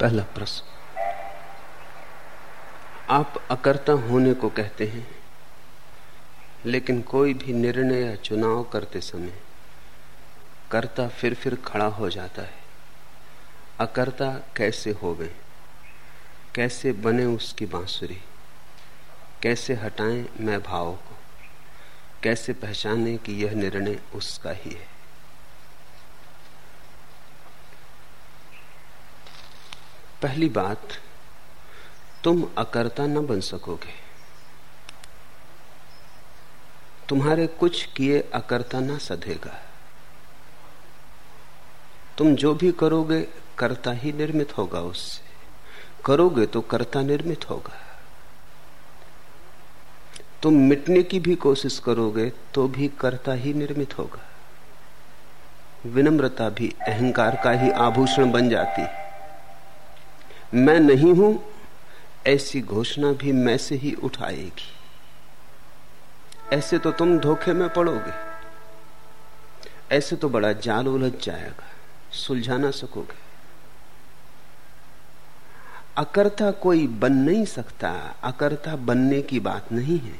पहला प्रश्न। आप अकर्ता होने को कहते हैं, लेकिन कोई भी निर्णय या चुनाव करते समय कर्ता फिर फिर खड़ा हो जाता है। अकर्ता कैसे हो गए? कैसे बने उसकी बांसुरी? कैसे हटाएँ मैं भाव को? कैसे पहचाने कि यह निर्णय उसका ही है? पहली बात, तुम अकर्ता न बन सकोगे। तुम्हारे कुछ किए अकर्ता न सधेगा। तुम जो भी करोगे, कर्ता ही निर्मित होगा उससे। करोगे तो कर्ता निर्मित होगा। तुम मिटने की भी कोशिश करोगे तो भी कर्ता ही निर्मित होगा। विनम्रता भी अहंकार का ही आभूषण बन जाती है। मैं नहीं हूँ, ऐसी घोषणा भी मैं से ही उठाएगी। ऐसे तो तुम धोखे में पड़ोगे। ऐसे तो बड़ा जाल उलझ जाएगा। सुलझा ना सकोगे। अकर्ता कोई बन नहीं सकता। अकर्ता बनने की बात नहीं है।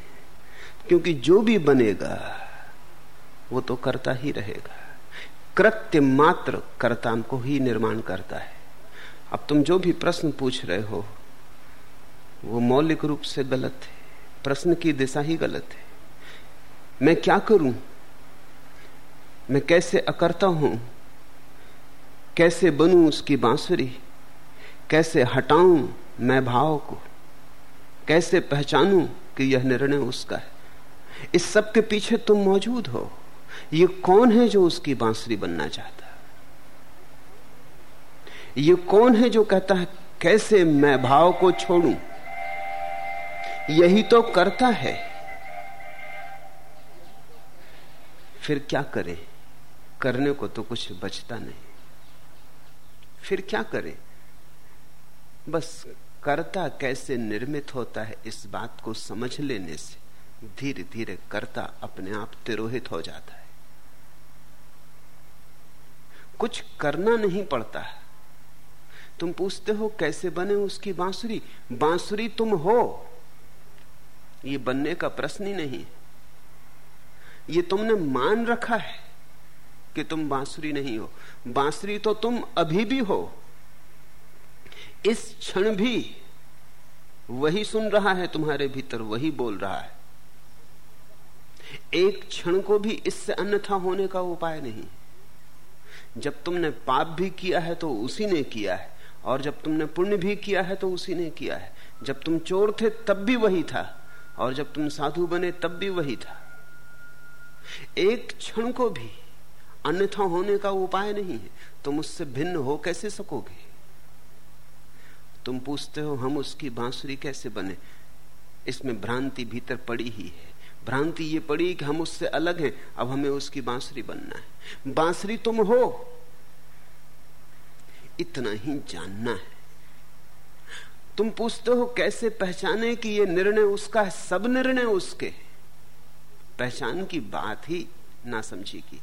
क्योंकि जो भी बनेगा, वो तो करता ही रहेगा। कृत्य मात्र कर्ता को ही निर्माण करता है। अब तुम जो भी प्रश्न पूछ रहे हो, वो मौलिक रूप से गलत है। प्रश्न की दिशा ही गलत है। मैं क्या करूँ? मैं कैसे अकरता हूँ? कैसे बनूं उसकी बांसुरी? कैसे हटाऊं मैं भाव को? कैसे पहचानूं कि यह निर्णय उसका है? इस सब के पीछे तुम मौजूद हो। ये कौन है जो उसकी बांसुरी बनना चाहता? ये कौन है जो कहता है, कैसे मैं भाव को छोड़ूं? यही तो करता है। फिर क्या करें? करने को तो कुछ बचता नहीं। फिर क्या करें? बस कर्ता कैसे निर्मित होता है इस बात को समझ लेने से धीरे धीरे कर्ता अपने आप तिरोहित हो जाता है। कुछ करना नहीं पड़ता है। तुम पूछते हो कैसे बने उसकी बांसुरी? बांसुरी तुम हो। ये बनने का प्रश्न ही नहीं। ये तुमने मान रखा है कि तुम बांसुरी नहीं हो। बांसुरी तो तुम अभी भी हो। इस क्षण भी वही सुन रहा है तुम्हारे भीतर, वही बोल रहा है। एक क्षण को भी इससे अन्यथा होने का उपाय नहीं। जब तुमने पाप भी किया है तो उसी ने किया है। और जब तुमने पुण्य भी किया है तो उसी ने किया है। जब तुम चोर थे, तब भी वही था। और जब तुम साधु बने, तब भी वही था। एक क्षण को भी अन्यथा होने का उपाय नहीं है। तुम उससे भिन्न हो कैसे सकोगे? तुम पूछते हो, हम उसकी बांसुरी कैसे बने? इसमें भ्रांति भीतर पड़ी ही है। भ्रांति ये पड़ी कि हम उससे अलग हैं, अब हमें उसकी बांसुरी बनना है। बांसुरी तुम हो इतना ही जानना है। तुम पूछते हो कैसे पहचाने कि यह निर्णय उसका है? सब निर्णय उसके। पहचान की बात ही ना समझी की।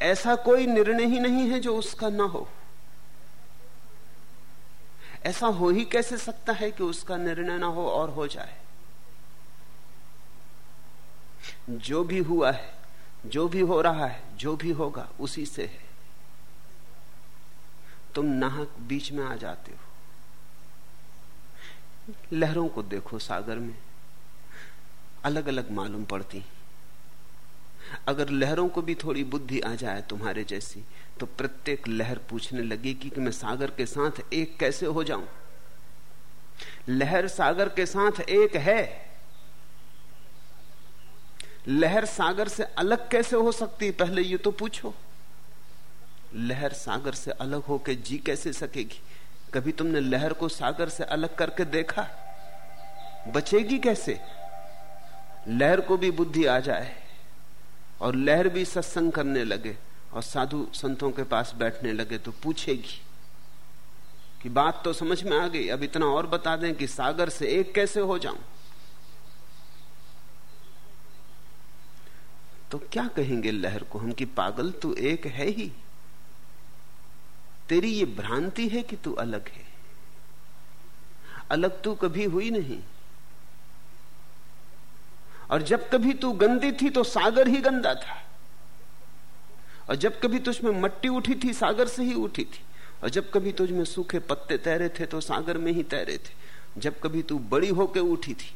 ऐसा कोई निर्णय ही नहीं है जो उसका ना हो। ऐसा हो ही कैसे सकता है कि उसका निर्णय ना हो और हो जाए? जो भी हुआ है, जो भी हो रहा है, जो भी होगा, उसी से है। तुम नाहक बीच में आ जाते हो। लहरों को देखो सागर में अलग अलग मालूम पड़ती। अगर लहरों को भी थोड़ी बुद्धि आ जाए तुम्हारे जैसी तो प्रत्येक लहर पूछने लगेगी कि मैं सागर के साथ एक कैसे हो जाऊँ? लहर सागर के साथ एक है। लहर सागर से अलग कैसे हो सकती? पहले ये तो पूछो। लहर सागर से अलग होकर जी कैसे सकेगी? कभी तुमने लहर को सागर से अलग करके देखा? बचेगी कैसे? लहर को भी बुद्धि आ जाए और लहर भी सत्संग करने लगे और साधु संतों के पास बैठने लगे तो पूछेगी कि बात तो समझ में आ गई, अब इतना और बता दें कि सागर से एक कैसे हो जाऊँ? तो क्या कहेंगे लहर को? हम कि पागल तू एक है ही। तेरी ये भ्रांति है कि तू अलग है। अलग तू कभी हुई नहीं। और जब कभी तू गंदी थी तो सागर ही गंदा था। और जब कभी तुझमें मट्टी उठी थी, सागर से ही उठी थी। और जब कभी तुझमें सूखे पत्ते तैरे थे तो सागर में ही तैरे थे। जब कभी तू बड़ी होके उठी थी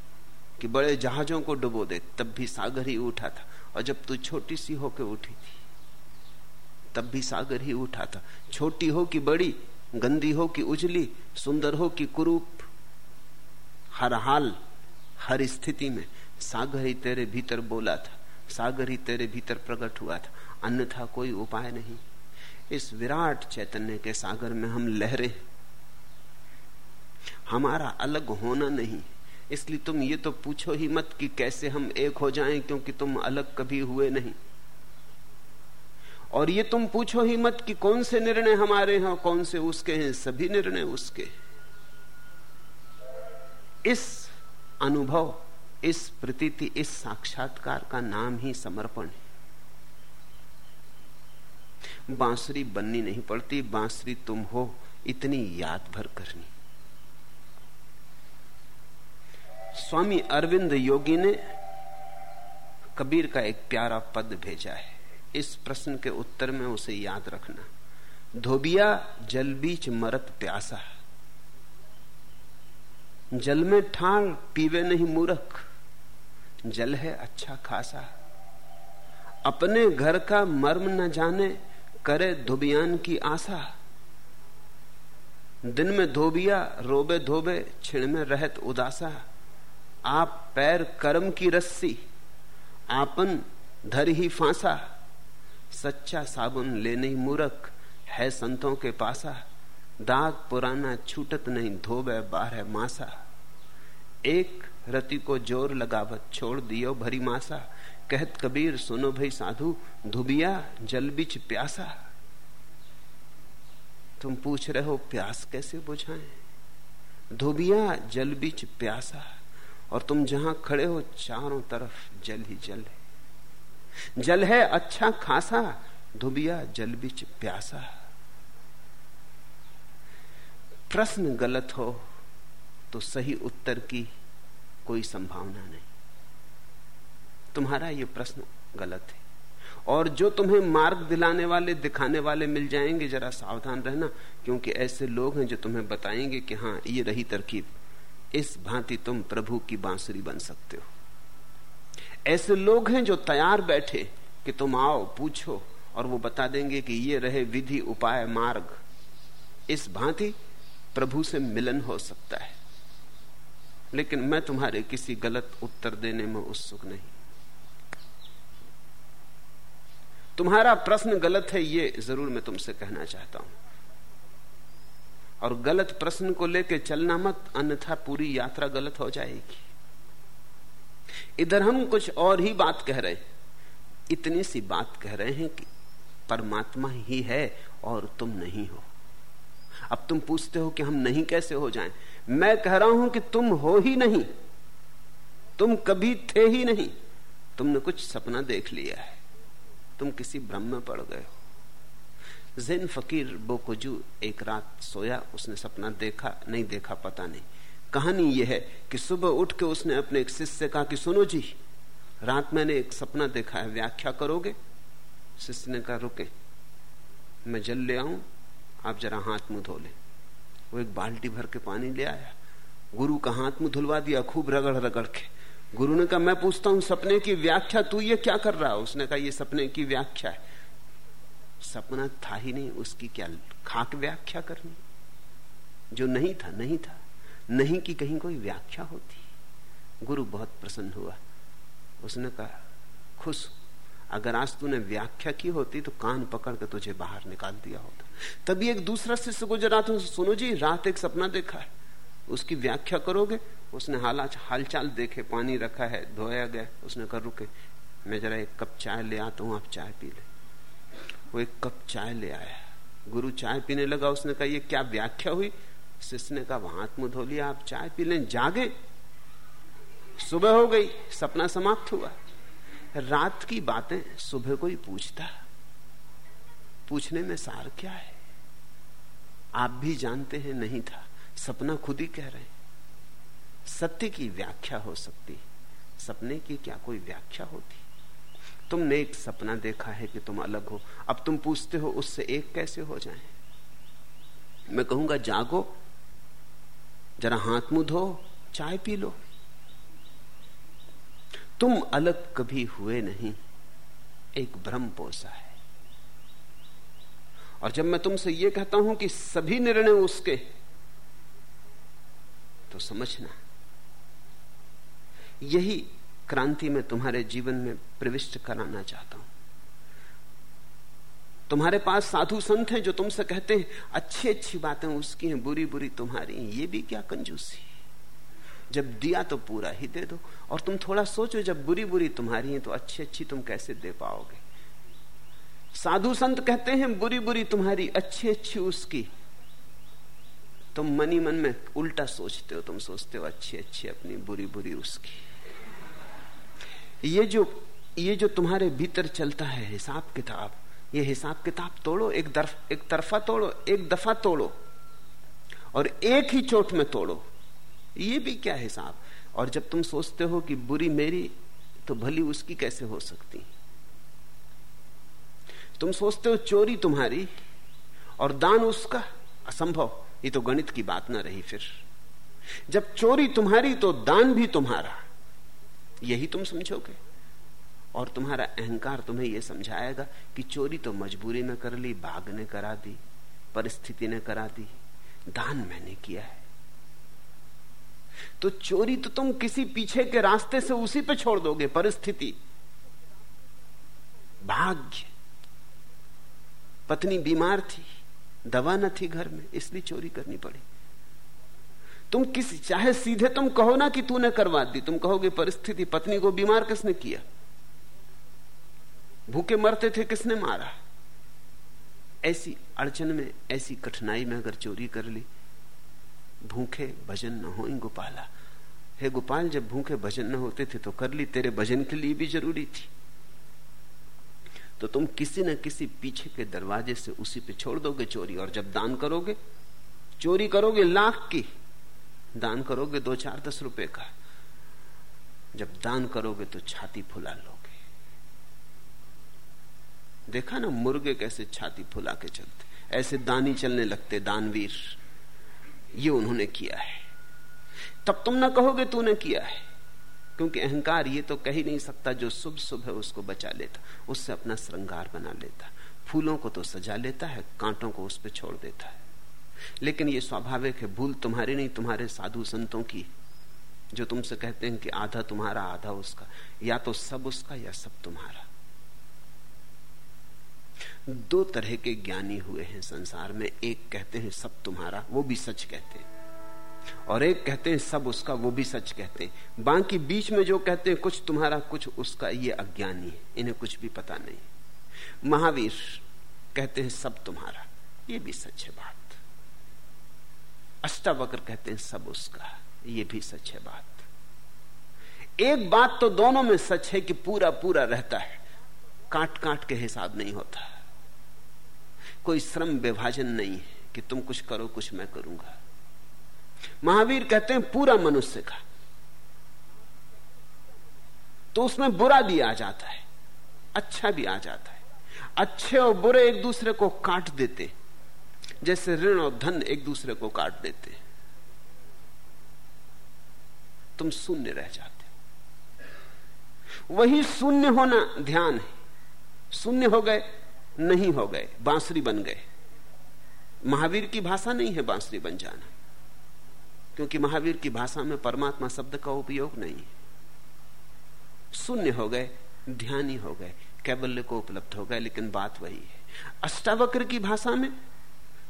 कि बड़े जहाजों को डुबो दे, तब भी सागर ही उठा था। और जब तू छोटी सी होके उठी थी तब भी सागर ही उठा था। छोटी हो कि बड़ी, गंदी हो कि उजली, सुंदर हो कि कुरूप, हर हाल, हर स्थिति में सागर ही तेरे भीतर बोला था। सागर ही तेरे भीतर प्रकट हुआ था। अन्यथा कोई उपाय नहीं। इस विराट चैतन्य के सागर में हम लहरे हमारा अलग होना नहीं। इसलिए तुम ये तो पूछो ही मत कि कैसे हम एक हो जाएँ, क्योंकि तुम अलग कभी हुए नहीं। और ये तुम पूछो ही मत कि कौन से निर्णय हमारे हैं कौन से उसके हैं। सभी निर्णय उसके। इस अनुभव, इस प्रतीति, इस साक्षात्कार का नाम ही समर्पण है। बांसुरी बननी नहीं पड़ती, बांसुरी तुम हो, इतनी याद भर करनी। स्वामी अरविंद योगी ने कबीर का एक प्यारा पद भेजा है। इस प्रश्न के उत्तर में उसे याद रखना। धोबिया जल बीच मरत प्यासा। जल में ठाण पीवे नहीं मूरख। जल है अच्छा खासा। अपने घर का मर्म न जाने करे धोबियान की आशा। दिन में धोबिया रोबे धोबे, छिण में रहत उदासा। आप पैर कर्म की रस्सी, आपन धर ही फांसा। सच्चा साबुन ले नहीं मूरख है संतों के पासा। दाग पुराना छूटत नहीं, धोबे बारह मासा। एक रति को ज़ोर लगावत छोड़ दियो भरी मासा। कहत कबीर, सुनो भाई साधु, धुबिया जल बिच प्यासा। तुम पूछ रहे हो, प्यास कैसे बुझाएँ? धुबिया जल बिच प्यासा। और तुम जहाँ खड़े हो, चारों तरफ़ जल ही जल है। जल है अच्छा खासा, धुबिया जल बिच प्यासा। प्रश्न गलत हो तो सही उत्तर की कोई संभावना नहीं। तुम्हारा यह प्रश्न गलत है। और जो तुम्हें मार्ग दिलाने वाले, दिखाने वाले मिल जाएँगे, जरा सावधान रहना, क्योंकि ऐसे लोग हैं जो तुम्हें बताएँगे कि हाँ ये रही तरकीब। इस भांति तुम प्रभु की बांसुरी बन सकते हो। ऐसे लोग हैं जो तैयार बैठे कि तुम आओ, पूछो, और वो बता देंगे कि ये रहे विधि, उपाय, मार्ग। इस भांति प्रभु से मिलन हो सकता है। लेकिन मैं तुम्हारे किसी गलत उत्तर देने में उत्सुक नहीं। तुम्हारा प्रश्न गलत है, ये ज़रूर मैं तुमसे कहना चाहता हूँ। और गलत प्रश्न को लेकर चलना मत, अन्यथा पूरी यात्रा गलत हो जाएगी। इधर हम कुछ और ही बात कह रहे हैं। इतनी सी बात कह रहे हैं कि परमात्मा ही है और तुम नहीं हो। अब तुम पूछते हो कि हम नहीं कैसे हो जाएँ? मैं कह रहा हूँ कि तुम हो ही नहीं। तुम कभी थे ही नहीं। तुमने कुछ सपना देख लिया है। तुम किसी भ्रम में पड़ गए हो। जिन फकीर बोकोजू एक रात सोया, उसने सपना देखा, नहीं देखा, पता नहीं। कहानी यह है कि सुबह उठ के उसने अपने एक शिष्य से कहा कि सुनो जी, रात मैंने एक सपना देखा है, व्याख्या करोगे? शिष्य ने कहा, रुके, मैं जल ले आऊँ, आप जरा हाथ मुँह धो ले। वो एक बाल्टी भर के पानी ले आया। गुरु का हाथ मुँह धुलवा दिया, खूब रगड़ रगड़ के। गुरु ने कहा, मैं पूछता हूँ, सपने की व्याख्या तू ये क्या कर रहा है? उसने कहा, ये सपने की व्याख्या है। सपना था ही नहीं, उसकी क्या खाक व्याख्या करनी? जो नहीं था नहीं था। नहीं की कहीं कोई व्याख्या होती। गुरु बहुत प्रसन्न हुआ। उसने कहा, खुश। अगर आज तूने व्याख्या की होती तो कान पकड़ के तुझे बाहर निकाल दिया होता। तभी एक दूसरा शिष्य गुजरा तो सुनो जी, रात एक सपना देखा है। उसकी व्याख्या करोगे? उसने हालात हालचाल देखे, पानी रखा है, धोया गया। उसने कर रुके, मैं जरा एक कप चाय ले आता हूँ, आप चाय पी ले। वो एक कप चाय ले आया। गुरु चाय पीने लगा, उसने कहा, ये क्या व्याख्या हुई? शिष्य ने कहा हाथ मुँह धो लिया, आप चाय पी लें, जागे। सुबह हो गई, सपना समाप्त हुआ। रात की बातें सुबह कोई पूछता। पूछने में सार क्या है? आप भी जानते हैं, नहीं था। सपना खुद ही कह रहे हैं। सत्य की व्याख्या हो सकती। सपने की क्या कोई व्याख्या होती? तुमने एक सपना देखा है कि तुम अलग हो। अब तुम पूछते हो, उससे एक कैसे हो जाए? मैं कहूँगा, जागो। जरा हाथ मुँह धो, चाय पी लो। तुम अलग कभी हुए नहीं, एक भ्रम पोसा है। और जब मैं तुमसे यह कहता हूँ कि सभी निर्णय उसके तो समझना, यही क्रांति में तुम्हारे जीवन में प्रविष्ट कराना चाहता हूँ। तुम्हारे पास साधु संत हैं जो तुमसे कहते हैं, अच्छी अच्छी बातें उसकी हैं, बुरी बुरी तुम्हारी हैं। ये भी क्या कंजूसी जब दिया तो पूरा ही दे दो। और तुम थोड़ा सोचो, जब बुरी बुरी तुम्हारी है तो अच्छी अच्छी तुम कैसे दे पाओगे? साधु संत कहते हैं, बुरी बुरी तुम्हारी, अच्छी अच्छी उसकी। तुम मनी मन में उल्टा सोचते हो, तुम सोचते हो अच्छी अच्छी अपनी, बुरी बुरी उसकी। ये जो ये जो तुम्हारे भीतर चलता है हिसाब किताब ये हिसाब किताब तोड़ो, एक दरफ एक तरफा तोड़ो, एक दफ़ा तोड़ो, और एक ही चोट में तोड़ो। ये भी क्या हिसाब? और जब तुम सोचते हो कि बुरी मेरी तो भली उसकी कैसे हो सकती? तुम सोचते हो चोरी तुम्हारी, और दान उसका? असंभव। ये तो गणित की बात ना रही फिर। जब चोरी तुम्हारी तो दान भी तुम्हारा। यही तुम समझोगे? और तुम्हारा अहंकार तुम्हें यह समझाएगा कि चोरी तो मजबूरी में कर ली भाग ने करा दी, परिस्थिति ने करा दी, दान मैंने किया है। तो चोरी तो तुम किसी पीछे के रास्ते से उसी पे छोड़ दोगे, परिस्थिति। भाग्य। पत्नी बीमार थी, दवा न थी घर में, इसलिए चोरी करनी पड़ी। तुम किसी, चाहे सीधे तुम कहो ना कि तूने करवा दी, तुम कहोगे, परिस्थिति, पत्नी को बीमार किसने किया? भूखे मरते थे, किसने मारा? ऐसी अड़चन में, ऐसी कठिनाई में अगर चोरी कर ली, भूखे भजन न हो गोपाला। हे गोपाल, जब भूखे भजन न होते थे तो कर ली, तेरे भजन के लिए भी ज़रूरी थी। तो तुम किसी न किसी पीछे के दरवाजे से उसी पे छोड़ दोगे चोरी, और जब दान करोगे, चोरी करोगे लाख की, दान करोगे दो चार दस रुपए का। जब दान करोगे तो छाती फुला लोगे देखा ना मुर्गे कैसे छाती फुला के चलते, ऐसे दानी चलने लगते दानवीर। ये उन्होंने किया है। तब तुम ना कहोगे तूने किया है। क्योंकि अहंकार ये तो कह ही नहीं सकता, जो शुभ शुभ है उसको बचा लेता, उससे अपना श्रृंगार बना लेता। फूलों को तो सजा लेता है, कांटों को उस पर छोड़ देता है। लेकिन ये स्वाभाविक है, भूल तुम्हारी नहीं, तुम्हारे साधु संतों की। जो तुमसे कहते हैं कि आधा तुम्हारा, आधा उसका। या तो सब उसका, या सब तुम्हारा। दो तरह के ज्ञानी हुए हैं संसार में। एक कहते हैं, सब तुम्हारा, वो भी सच कहते हैं। और एक कहते हैं, सब उसका, वो भी सच कहते हैं। बाकी बीच में जो कहते हैं, कुछ तुम्हारा, कुछ उसका, ये अज्ञानी है। इन्हें कुछ भी पता नहीं। महावीर कहते हैं, सब तुम्हारा, ये भी सच है बात। अष्टावक्र कहते हैं, सब उसका, ये भी सच है बात। एक बात तो दोनों में सच है कि पूरा पूरा रहता है। काट काट के हिसाब नहीं होता। कोई श्रम विभाजन नहीं है कि तुम कुछ करो, कुछ मैं करूँगा। महावीर कहते हैं, पूरा मनुष्य का। तो उसमें बुरा भी आ जाता है अच्छा भी आ जाता है। अच्छे और बुरे एक दूसरे को काट देते, जैसे ऋण और धन एक दूसरे को काट देते। तुम शून्य रह जाते हो। वही शून्य होना ध्यान है। शून्य हो गए, नहीं हो गए, बांसुरी बन गए। महावीर की भाषा नहीं है बांसुरी बन जाना, क्योंकि महावीर की भाषा में परमात्मा शब्द का उपयोग नहीं है। शून्य हो गए, ध्यानी हो गए कैबल्य को उपलब्ध हो गए, लेकिन बात वही है। अष्टावक्र की भाषा में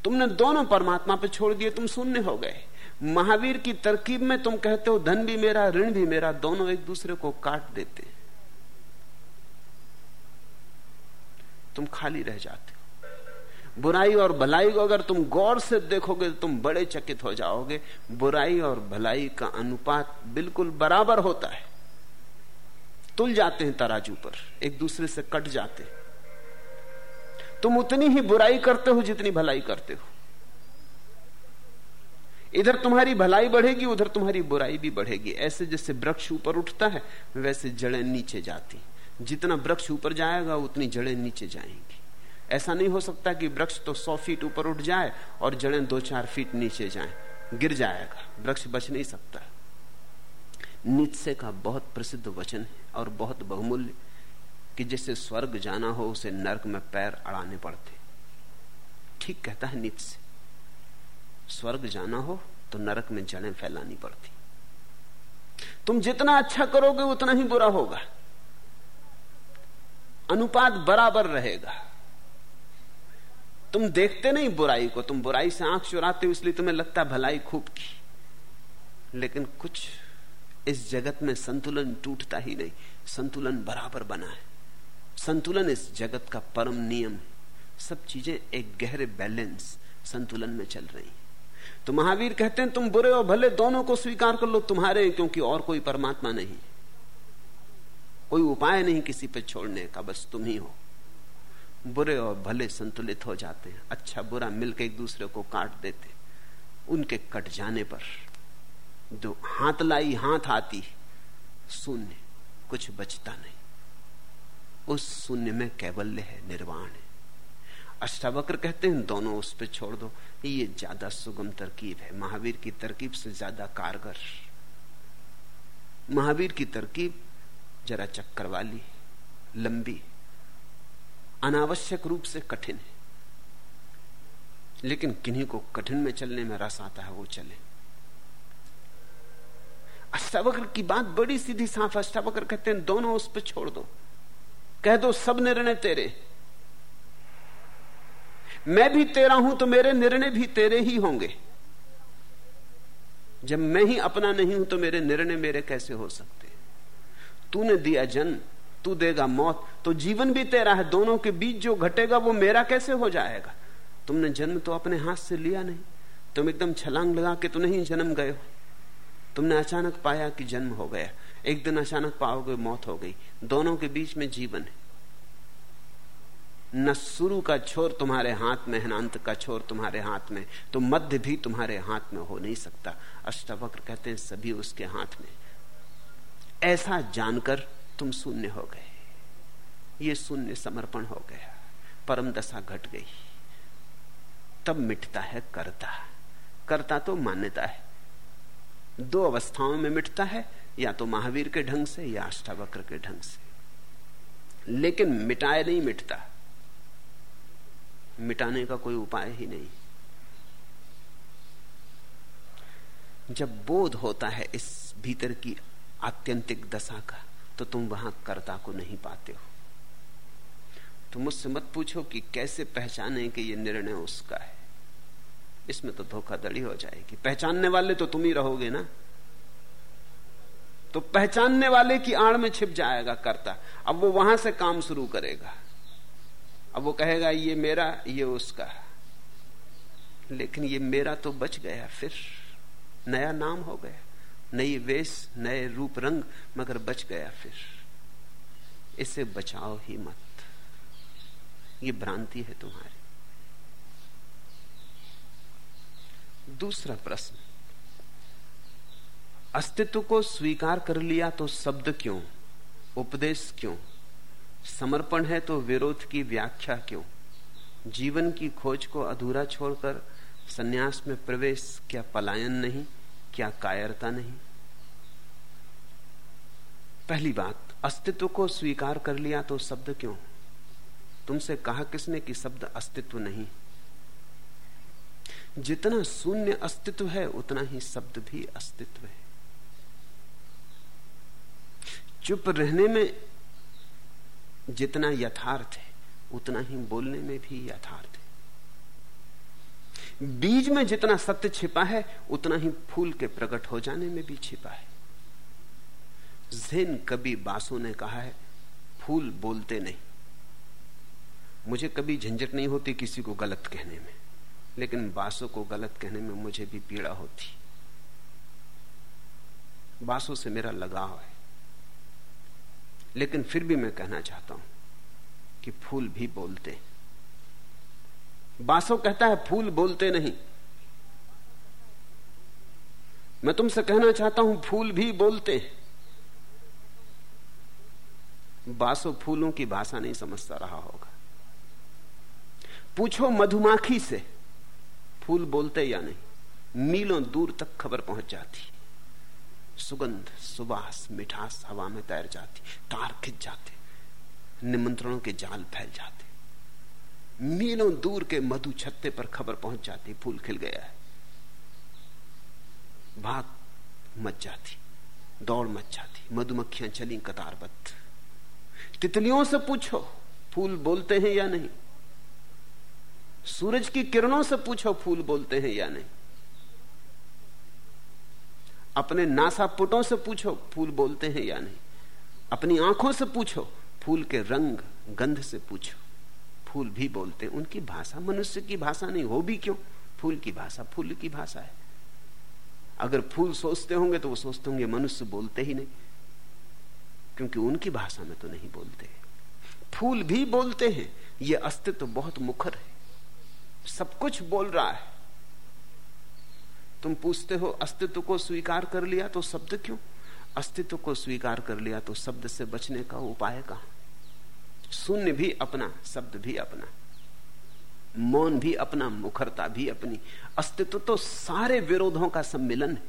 तुमने दोनों परमात्मा पे छोड़ दिए, तुम शून्य हो गए। महावीर की तरकीब में तुम कहते हो, धन भी मेरा, ऋण भी मेरा, दोनों एक दूसरे को काट देते तुम खाली रह जाते हो। बुराई और भलाई को अगर तुम गौर से देखोगे तो तुम बड़े चकित हो जाओगे। बुराई और भलाई का अनुपात बिल्कुल बराबर होता है। तुल जाते हैं तराजू पर, एक दूसरे से कट जाते तुम उतनी ही बुराई करते हो जितनी भलाई करते हो। इधर तुम्हारी भलाई बढ़ेगी, उधर तुम्हारी बुराई भी बढ़ेगी। ऐसे जैसे वृक्ष ऊपर उठता है, वैसे जड़ें नीचे जाती जितना वृक्ष ऊपर जाएगा, उतनी जड़ें नीचे जाएँगी। ऐसा नहीं हो सकता कि वृक्ष तो सौ फीट ऊपर उठ जाए और जड़ें दो चार फीट नीचे जाएँ। गिर जाएगा। वृक्ष बच नहीं सकता। नित्से का बहुत प्रसिद्ध वचन है और बहुत बहुमूल्य कि जिसे स्वर्ग जाना हो, उसे नरक में पैर अड़ाने पड़ते। ठीक कहता है नित्से। स्वर्ग जाना हो तो नरक में जड़ें फैलानी पड़ती। तुम जितना अच्छा करोगे, उतना ही बुरा होगा। अनुपात बराबर रहेगा। तुम देखते नहीं बुराई को, तुम बुराई से आँख चुराते हो, इसलिए तुम्हें लगता भलाई खूब की। लेकिन कुछ इस जगत में संतुलन टूटता ही नहीं, संतुलन बराबर बना है। संतुलन इस जगत का परम नियम है सब चीज़ें एक गहरे बैलेंस संतुलन में चल रही। तो महावीर कहते हैं, तुम बुरे और भले दोनों को स्वीकार कर लो, तुम्हारे क्योंकि और कोई परमात्मा नहीं। कोई उपाय नहीं किसी पे छोड़ने का, बस तुम ही हो। बुरे और भले संतुलित हो जाते हैं। अच्छा बुरा मिलकर एक दूसरे को काट देते उनके कट जाने पर जो हाथ लाई, हाथ आती, शून्य, कुछ बचता नहीं। उस शून्य में कैबल्य है, निर्वाण है। अष्टावक्र कहते हैं, दोनों उस पर छोड़ दो। ये ज़्यादा सुगम तरकीब है। महावीर की तरकीब से ज़्यादा कारगर। महावीर की तरकीब जरा चक्कर वाली लंबी, अनावश्यक रूप से कठिन है। लेकिन किन्हीं को कठिन में चलने में रस आता है, वो चले। अष्टावक्र की बात बड़ी सीधी साफ़ अष्टावक्र कहते हैं, दोनों उस पर छोड़ दो। कह दो, सब निर्णय तेरे। मैं भी तेरा हूँ तो मेरे निर्णय भी तेरे ही होंगे। जब मैं ही अपना नहीं हूँ तो मेरे निर्णय मेरे कैसे हो सकते? तूने दिया जन्म, तू देगा मौत तो जीवन भी तेरा है, दोनों के बीच जो घटेगा वो मेरा कैसे हो जाएगा? तुमने जन्म तो अपने हाथ से लिया नहीं, तुम एकदम छलांग लगा के तो नहीं जन्म गए हो। तुमने अचानक पाया कि जन्म हो गया, एक दिन अचानक पाओगे मौत हो गई, दोनों के बीच में जीवन है। न शुरू का छोर तुम्हारे हाथ में है, न अंत का छोर तुम्हारे हाथ में तो मध्य भी तुम्हारे हाथ में हो नहीं सकता। अष्टावक्र कहते हैं, सभी उसके हाथ में। ऐसा जानकर तुम शून्य हो गए। ये शून्य समर्पण हो गया। परम दशा घट गई। तब मिटता है करता। करता तो मान्यता है। दो अवस्थाओं में मिटता है, या तो महावीर के ढंग से, या अष्टावक्र के ढंग से। लेकिन मिटाए नहीं मिटता। मिटाने का कोई उपाय ही नहीं। जब बोध होता है इस भीतर की आत्यंतिक दशा का तो तुम वहाँ कर्ता को नहीं पाते हो। तो मुझसे मत पूछो कि कैसे पहचाने कि यह निर्णय उसका है। इसमें तो धोखाधड़ी हो जाएगी। पहचानने वाले तो तुम ही रहोगे ना? तो पहचानने वाले की आड़ में छिप जाएगा करता। अब वो वहाँ से काम शुरू करेगा। अब वो कहेगा, ये मेरा, ये उसका लेकिन ये मेरा तो बच गया फिर। नया नाम हो गया। नई वेश, नए रूप, रंग, मगर बच गया फिर। इसे बचाओ ही मत। ये भ्रांति है तुम्हारी। दूसरा प्रश्न। अस्तित्व को स्वीकार कर लिया तो शब्द क्यों? उपदेश क्यों? समर्पण है तो विरोध की व्याख्या क्यों? जीवन की खोज को अधूरा छोड़कर सन्यास में प्रवेश क्या पलायन नहीं? क्या कायरता नहीं? पहली बात, अस्तित्व को स्वीकार कर लिया तो शब्द क्यों? तुमसे कहा किसने कि शब्द अस्तित्व नहीं? जितना शून्य अस्तित्व है, उतना ही शब्द भी अस्तित्व है। चुप रहने में जितना यथार्थ है, उतना ही बोलने में भी यथार्थ बीज में जितना सत्य छिपा है, उतना ही फूल के प्रकट हो जाने में भी छिपा है। जेन कभी बासु ने कहा है, फूल बोलते नहीं। मुझे कभी झंझट नहीं होती किसी को गलत कहने में, लेकिन बासु को गलत कहने में मुझे भी पीड़ा होती। बासु से मेरा लगाव है। लेकिन फिर भी मैं कहना चाहता हूँ कि फूल भी बोलते। बासो कहता है, फूल बोलते नहीं। मैं तुमसे कहना चाहता हूँ, फूल भी बोलते हैं। बासो फूलों की भाषा नहीं समझता रहा होगा। पूछो मधुमाखी से, फूल बोलते या नहीं? मीलों दूर तक खबर पहुँच जाती। सुगंध सुबास मिठास हवा में तैर जाती, तार खिंच जाते, निमंत्रणों के जाल फैल जाते। मीलों दूर के मधु छत्ते पर खबर पहुँच जाती फूल खिल गया है। भाग मच जाती, दौड़ मच जाती, मधुमक्खियाँ चली कतारबद्ध। तितलियों से पूछो, फूल बोलते हैं या नहीं? सूरज की किरणों से पूछो, फूल बोलते हैं या नहीं? अपने नासापुटों से पूछो, फूल बोलते हैं या नहीं? अपनी आँखों से पूछो, फूल के रंग, गंध से पूछो। फूल भी बोलते हैं उनकी भाषा मनुष्य की भाषा नहीं, हो भी क्यों? फूल की भाषा, फूल की भाषा है। अगर फूल सोचते होंगे तो वो सोचते होंगे, मनुष्य बोलते ही नहीं। क्योंकि उनकी भाषा में तो नहीं बोलते। फूल भी बोलते हैं, ये अस्तित्व बहुत मुखर है। सब कुछ बोल रहा है। तुम पूछते हो, अस्तित्व को स्वीकार कर लिया तो शब्द क्यों? अस्तित्व को स्वीकार कर लिया तो शब्द से बचने का उपाय कहा? शून्य भी अपना, शब्द भी अपना। मौन भी अपना, मुखरता भी अपनी। अस्तित्व तो सारे विरोधों का सम्मिलन है।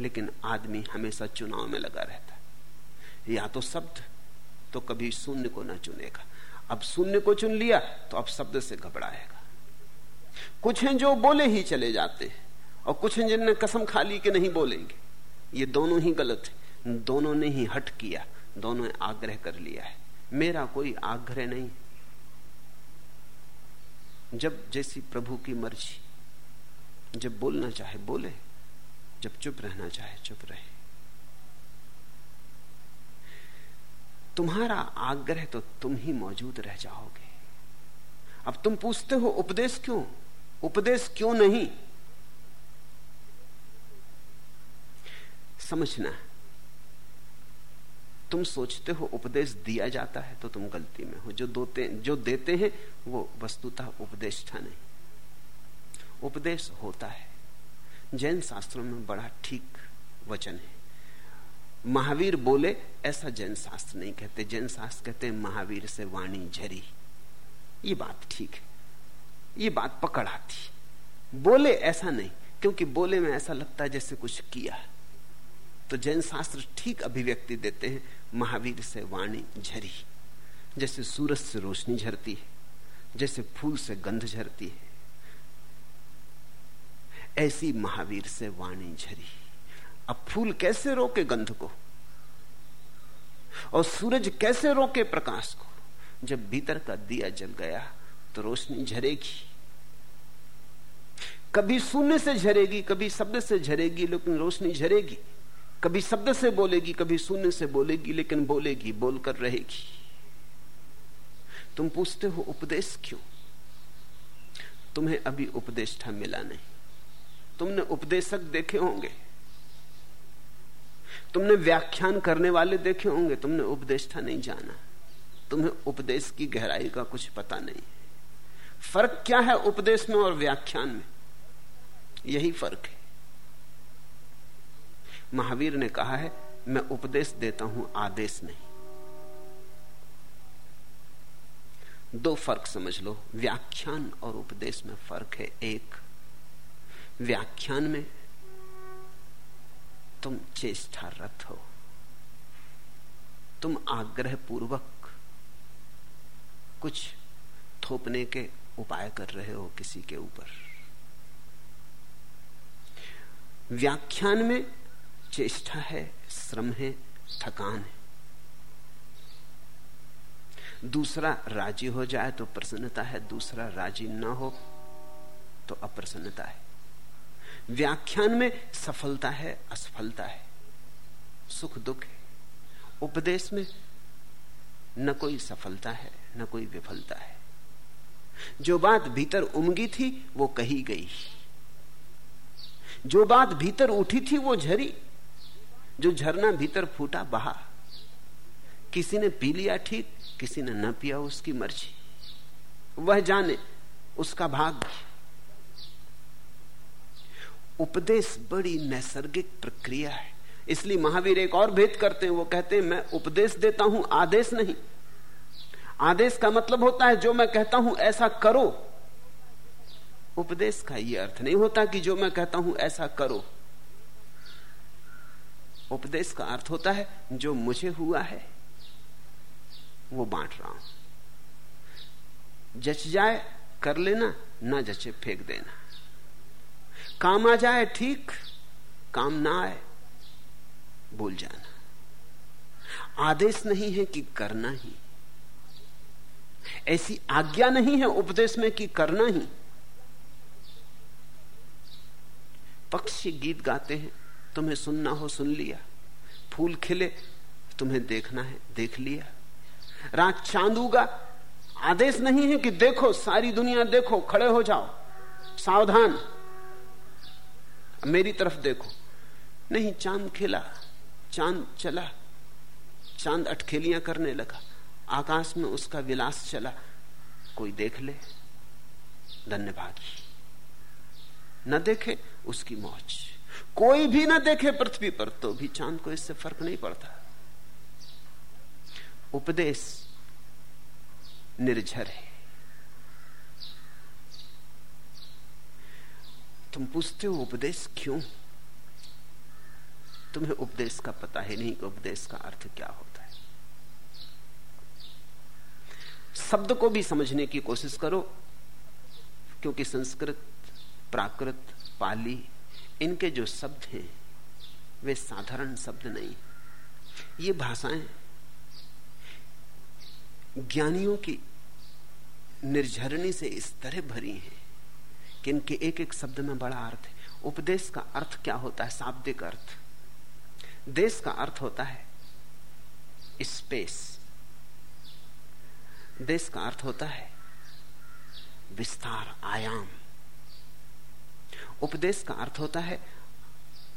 लेकिन आदमी हमेशा चुनाव में लगा रहता है। या तो शब्द तो कभी शून्य को ना चुनेगा। अब शून्य को चुन लिया तो अब शब्द से घबराएगा। कुछ हैं जो बोले ही चले जाते हैं, और कुछ हैं जिनने कसम खा ली कि नहीं बोलेंगे। ये दोनों ही गलत है। दोनों ने ही हट किया। दोनों आग्रह कर लिया है। मेरा कोई आग्रह नहीं। जब जैसी प्रभु की मर्ज़ी, जब बोलना चाहे, बोले। जब चुप रहना चाहे, चुप रहे। तुम्हारा आग्रह तो तुम ही मौजूद रह जाओगे। अब तुम पूछते हो, उपदेश क्यों? उपदेश क्यों नहीं? समझना तुम सोचते हो उपदेश दिया जाता है तो तुम गलती में हो। जो दोते, जो देते हैं, वो वस्तुतः उपदेश था नहीं। उपदेश होता है। जैन शास्त्रों में बड़ा ठीक वचन है। महावीर बोले, ऐसा जैन शास्त्र नहीं कहते। जैन शास्त्र कहते महावीर से वाणी झरी। ये बात ठीक है। ये बात पकड़ आती बोले ऐसा नहीं, क्योंकि बोले में ऐसा लगता है जैसे कुछ किया। तो जैन शास्त्र ठीक अभिव्यक्ति देते हैं महावीर से वाणी झरी जैसे सूरज से रोशनी झरती है, जैसे फूल से गंध झरती है। ऐसी महावीर से वाणी झरी अब फूल कैसे रोके गंध को? और सूरज कैसे रोके प्रकाश को? जब भीतर का दिया जल गया तो रोशनी झरेगी। कभी शून्य से झरेगी, कभी शब्द से झरेगी, लेकिन रोशनी झरेगी। कभी शब्द से बोलेगी, कभी शून्य से बोलेगी, लेकिन बोलेगी, बोलकर रहेगी। तुम पूछते हो, उपदेश क्यों? तुम्हें अभी उपदेष्टा मिला नहीं। तुमने उपदेशक देखे होंगे। तुमने व्याख्यान करने वाले देखे होंगे, तुमने उपदेष्टा नहीं जाना। तुम्हें उपदेश की गहराई का कुछ पता नहीं। फ़र्क क्या है उपदेश में और व्याख्यान में? यही फ़र्क है। महावीर ने कहा है, मैं उपदेश देता हूँ, आदेश नहीं. दो फ़र्क समझ लो। व्याख्यान और उपदेश में फ़र्क है एक। व्याख्यान में तुम चेष्टारत हो। तुम आग्रह पूर्वक कुछ थोपने के उपाय कर रहे हो किसी के ऊपर। व्याख्यान में चेष्टा है, श्रम है, थकान है। दूसरा राज़ी हो जाए तो प्रसन्नता है, दूसरा राज़ी ना हो तो अप्रसन्नता है। व्याख्यान में सफलता है, असफलता है, सुख दुख है। उपदेश में न कोई सफलता है, न कोई विफलता है। जो बात भीतर उमगी थी, वो कही गई। जो बात भीतर उठी थी, वो झरी। जो झरना भीतर फूटा बहा। किसी ने पी लिया ठीक, किसी ने न पिया उसकी मर्ज़ी। वह जाने, उसका भाग्य उपदेश बड़ी नैसर्गिक प्रक्रिया है। इसलिए महावीर एक और भेद करते हैं। वो कहते हैं, मैं उपदेश देता हूँ, आदेश नहीं। आदेश का मतलब होता है, जो मैं कहता हूँ, ऐसा करो। उपदेश का यह अर्थ नहीं होता कि जो मैं कहता हूँ, ऐसा करो। उपदेश का अर्थ होता है, जो मुझे हुआ है, वो बांट रहा हूँ। जच जाए, कर लेना, ना जचे, फेंक देना। काम आ जाए, ठीक, काम ना आए, भूल जाना। आदेश नहीं है कि करना ही। ऐसी आज्ञा नहीं है उपदेश में कि करना ही। पक्षी गीत गाते हैं। तुम्हें सुनना हो, सुन लिया। फूल खिले, तुम्हें देखना है, देख लिया। रात चाँद उगा आदेश नहीं है कि देखो, सारी दुनिया देखो, खड़े हो जाओ। सावधान, मेरी तरफ़ देखो। नहीं, चाँद खिला, चाँद चला, चाँद अटखेलियाँ करने लगा। आकाश में उसका विलास चला। कोई देख ले, धन्यवाद। न देखे, उसकी मौज। कोई भी ना देखे पृथ्वी पर तो भी चाँद को इससे फ़र्क नहीं पड़ता। उपदेश निर्झर है। तुम पूछते हो, उपदेश क्यों? तुम्हें उपदेश का पता ही नहीं कि उपदेश का अर्थ क्या होता है। शब्द को भी समझने की कोशिश करो, क्योंकि संस्कृत, प्राकृत, पाली इनके जो शब्द हैं, वे साधारण शब्द नहीं। ये भाषाएँ ज्ञानियों की निर्झरणी से इस तरह भरी हैं कि इनके एक एक शब्द में बड़ा अर्थ है। उपदेश का अर्थ क्या होता है? शाब्दिक अर्थ। देश का अर्थ होता है स्पेस। देश का अर्थ होता है विस्तार, आयाम। उपदेश का अर्थ होता है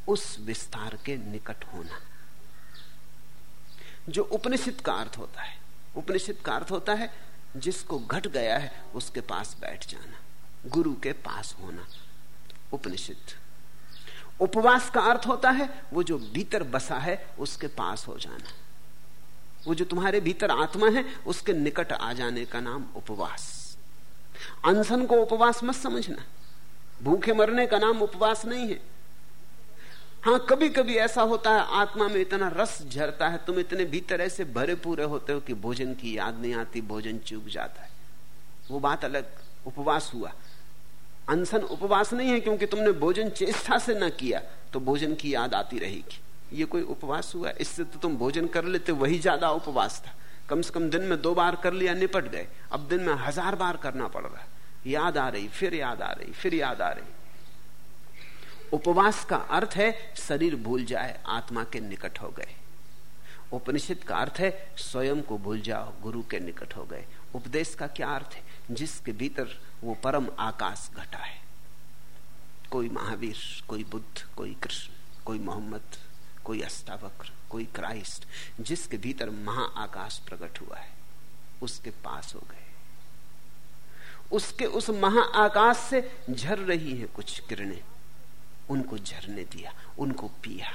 उस विस्तार के निकट होना। जो उपनिषद का अर्थ होता है, उपनिषद का अर्थ होता है जिसको घट गया है, उसके पास बैठ जाना, गुरु के पास होना, उपनिषद। उपवास का अर्थ होता है वो जो भीतर बसा है, उसके पास हो जाना। वो जो तुम्हारे भीतर आत्मा है, उसके निकट आ जाने का नाम उपवास। अनशन को उपवास मत समझना। भूखे मरने का नाम उपवास नहीं है। हाँ कभी कभी ऐसा होता है, आत्मा में इतना रस झरता है, तुम इतने भीतर ऐसे भरे पूरे होते हो कि भोजन की याद नहीं आती, भोजन चूक जाता है। वो बात अलग, उपवास हुआ। अनशन उपवास नहीं है क्योंकि तुमने भोजन चेष्टा से न किया तो भोजन की याद आती रहेगी। ये कोई उपवास हुआ? इससे तो तुम भोजन कर लेते, वही ज़्यादा उपवास था। कम से कम दिन में दो बार कर लिया, निपट गए। अब दिन में हज़ार बार करना पड़ रहा है। याद आ रही, फिर याद आ रही, फिर याद आ रही। उपवास का अर्थ है, शरीर भूल जाए, आत्मा के निकट हो गए। उपनिषद का अर्थ है, स्वयं को भूल जाओ, गुरु के निकट हो गए। उपदेश का क्या अर्थ है? जिसके भीतर वो परम आकाश घटा है। कोई महावीर, कोई बुद्ध, कोई कृष्ण, कोई मोहम्मद, कोई अष्टावक्र, कोई क्राइस्ट, जिसके भीतर महाआकाश प्रकट हुआ है, उसके पास हो गए। उसके उस महाआकाश से झर रही है कुछ किरणें। उनको झरने दिया, उनको पिया,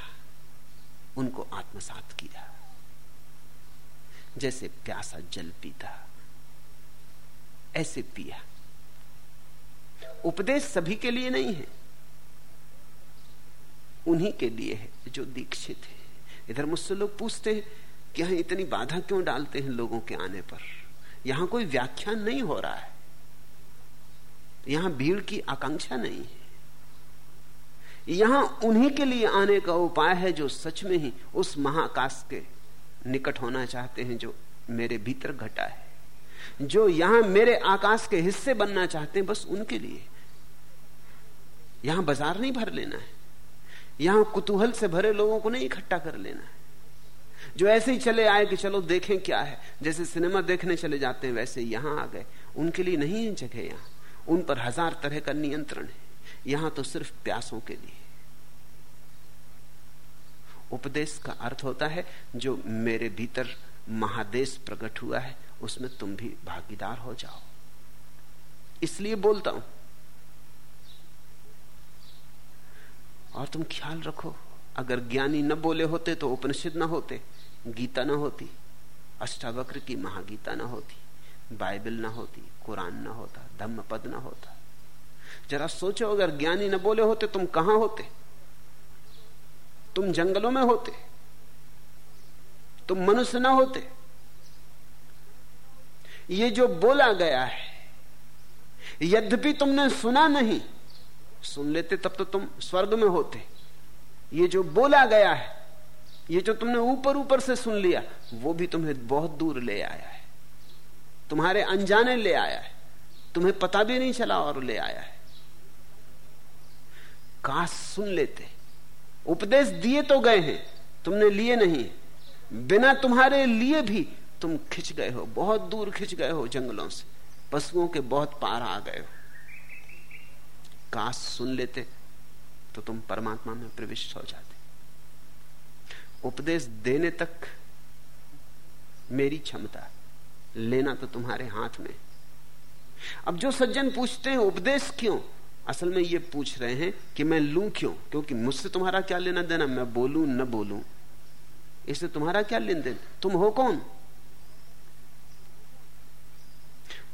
उनको आत्मसात किया। जैसे प्यासा जल पीता, ऐसे पिया। उपदेश सभी के लिए नहीं है, उन्हीं के लिए है जो दीक्षित है। इधर मुझसे लोग पूछते हैं कि यहाँ इतनी बाधा क्यों डालते हैं लोगों के आने पर? यहाँ कोई व्याख्यान नहीं हो रहा है। यहाँ भीड़ की आकांक्षा नहीं है। यहाँ उन्हीं के लिए आने का उपाय है जो सच में ही उस महाकाश के निकट होना चाहते हैं जो मेरे भीतर घटा है। जो यहाँ मेरे आकाश के हिस्से बनना चाहते हैं बस उनके लिए। यहाँ बाज़ार नहीं भर लेना है। यहाँ कुतूहल से भरे लोगों को नहीं इकट्ठा कर लेना है। जो ऐसे ही चले आए कि चलो देखें क्या है। जैसे सिनेमा देखने चले जाते हैं, वैसे यहाँ आ गए। उनके लिए नहीं है जगह यहाँ। उन पर हज़ार तरह का नियंत्रण है। यहाँ तो सिर्फ़ प्यासों के लिए। उपदेश का अर्थ होता है, जो मेरे भीतर महादेश प्रकट हुआ है, उसमें तुम भी भागीदार हो जाओ। इसलिए बोलता हूँ, और तुम ख्याल रखो, अगर ज्ञानी न बोले होते तो उपनिषद न होते, गीता न होती, अष्टावक्र की महागीता न होती। बाइबल ना होती, कुरान ना होता धम्म पद न होता। जरा सोचो, अगर ज्ञानी न बोले होते, तुम कहाँ होते? तुम जंगलों में होते। तुम मनुष्य ना होते। ये जो बोला गया है, यद्यपि तुमने सुना नहीं, सुन लेते तब तो तुम स्वर्ग में होते। ये जो बोला गया है, ये जो तुमने ऊपर ऊपर से सुन लिया, वो भी तुम्हें बहुत दूर ले आया है। तुम्हारे अनजाने ले आया है। तुम्हें पता भी नहीं चला और ले आया है। काश सुन लेते। उपदेश दिए तो गए हैं, तुमने लिए नहीं बिना तुम्हारे लिए भी तुम खिंच गए हो, बहुत दूर खिंच गए हो जंगलों से। पशुओं के बहुत पार आ गए हो। काश सुन लेते तो तुम परमात्मा में प्रविष्ट हो जाते। उपदेश देने तक मेरी क्षमता लेना तो तुम्हारे हाथ में। अब जो सज्जन पूछते हैं, उपदेश क्यों? असल में ये पूछ रहे हैं कि मैं लू क्यों? क्योंकि मुझसे तुम्हारा क्या लेना देना? मैं बोलूँ, न बोलू? इससे तुम्हारा क्या लेन देन तुम हो कौन?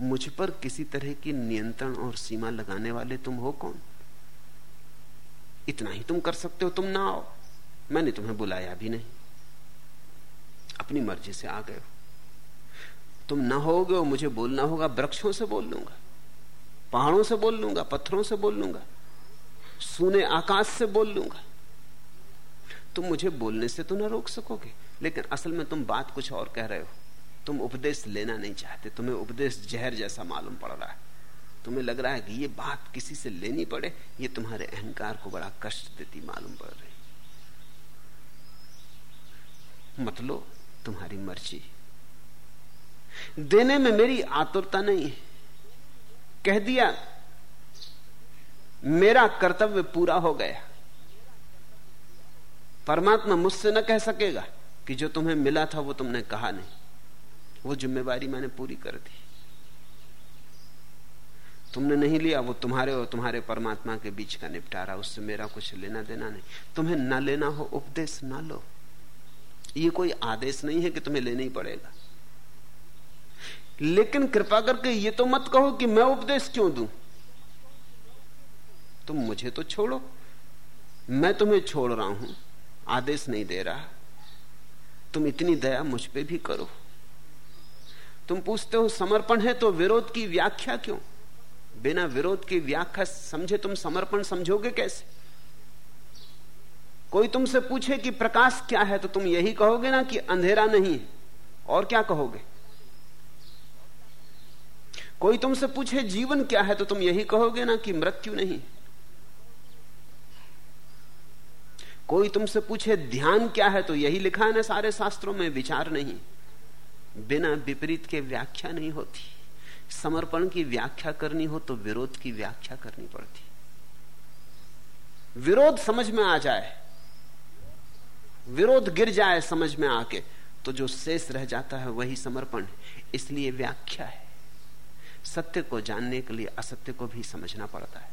मुझ पर किसी तरह की नियंत्रण और सीमा लगाने वाले तुम हो कौन? इतना ही तुम कर सकते हो, तुम ना आओ। मैंने तुम्हें बुलाया भी नहीं। अपनी मर्ज़ी से आ गए हो। तुम ना होगे और मुझे बोलना होगा, वृक्षों से बोल लूँगा, पहाड़ों से बोल लूँगा, पत्थरों से बोल लूँगा, सुने आकाश से बोल लूँगा। तुम मुझे बोलने से तो ना रोक सकोगे, लेकिन असल में तुम बात कुछ और कह रहे हो। तुम उपदेश लेना नहीं चाहते, तुम्हें उपदेश जहर जैसा मालूम पड़ रहा है। तुम्हें लग रहा है कि ये बात किसी से लेनी पड़े, ये तुम्हारे अहंकार को बड़ा कष्ट देती मालूम पड़ रही। मत लो, तुम्हारी मर्ज़ी। देने में मेरी आतुरता नहीं है। कह दिया, मेरा कर्तव्य पूरा हो गया। परमात्मा मुझसे न कह सकेगा कि जो तुम्हें मिला था वो तुमने कहा नहीं। वो जिम्मेवारी मैंने पूरी कर दी। तुमने नहीं लिया, वो तुम्हारे और तुम्हारे परमात्मा के बीच का निपटारा। उससे मेरा कुछ लेना देना नहीं। तुम्हें ना लेना हो, उपदेश ना लो। ये कोई आदेश नहीं है कि तुम्हें लेना ही पड़ेगा। लेकिन कृपा करके ये तो मत कहो कि मैं उपदेश क्यों दूँ? तुम मुझे तो छोड़ो। मैं तुम्हें छोड़ रहा हूँ, आदेश नहीं दे रहा। तुम इतनी दया मुझ पे भी करो। तुम पूछते हो, समर्पण है तो विरोध की व्याख्या क्यों? बिना विरोध की व्याख्या समझे तुम समर्पण समझोगे कैसे? कोई तुमसे पूछे कि प्रकाश क्या है तो तुम यही कहोगे ना कि अंधेरा नहीं है। और क्या कहोगे? कोई तुमसे पूछे जीवन क्या है तो तुम यही कहोगे ना कि मृत्यु नहीं। कोई तुमसे पूछे ध्यान क्या है तो यही लिखा है ना सारे शास्त्रों में, विचार नहीं। बिना विपरीत के व्याख्या नहीं होती। समर्पण की व्याख्या करनी हो तो विरोध की व्याख्या करनी पड़ती। विरोध समझ में आ जाए। विरोध गिर जाए समझ में आके तो जो शेष रह जाता है, वही समर्पण। इसलिए व्याख्या है। सत्य को जानने के लिए, असत्य को भी समझना पड़ता है।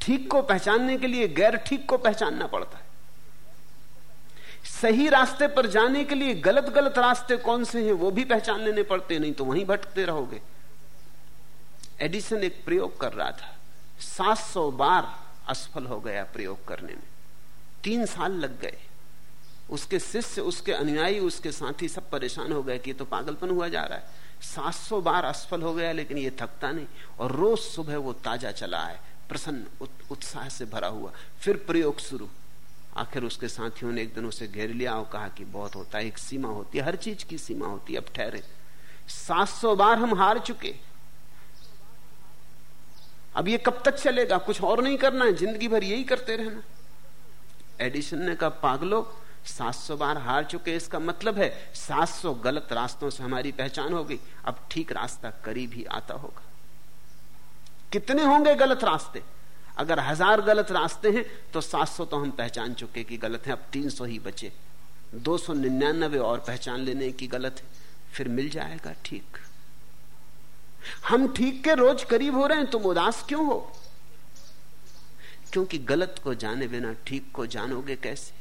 ठीक को पहचानने के लिए, गैर ठीक को पहचानना पड़ता है। सही रास्ते पर जाने के लिए गलत गलत रास्ते कौन से हैं, वो भी पहचान लेने पड़ते, नहीं तो वहीं भटकते रहोगे। एडिसन एक प्रयोग कर रहा था। 700 बार असफल हो गया प्रयोग करने में। तीन साल लग गए। उसके शिष्य, उसके अनुयायी, उसके साथी सब परेशान हो गए कि तो पागलपन हुआ जा रहा है। 700 बार असफल हो गया, लेकिन ये थकता नहीं। और रोज सुबह वो ताज़ा चला है प्रसन्न उत्साह से भरा हुआ। फिर प्रयोग शुरू। आखिर उसके साथियों ने एक दिन उसे घेर लिया और कहा कि बहुत होता है, एक सीमा होती है, हर चीज़ की सीमा होती है, अब ठहरे। 700 बार हम हार चुके। अब ये कब तक चलेगा? कुछ और नहीं करना है, ज़िंदगी भर यही करते रहना। एडिशन ने कहा, पागलो 700 बार हार चुके, इसका मतलब है 700 गलत रास्तों से हमारी पहचान होगी। अब ठीक रास्ता करीब ही आता होगा। कितने होंगे गलत रास्ते? अगर हज़ार गलत रास्ते हैं तो 700 तो हम पहचान चुके कि गलत है, अब 300 ही बचे। 299 और पहचान लेने की गलत है, फिर मिल जाएगा ठीक। हम ठीक के रोज करीब हो रहे हैं, तुम उदास क्यों हो? क्योंकि गलत को जाने बिना ठीक को जानोगे कैसे?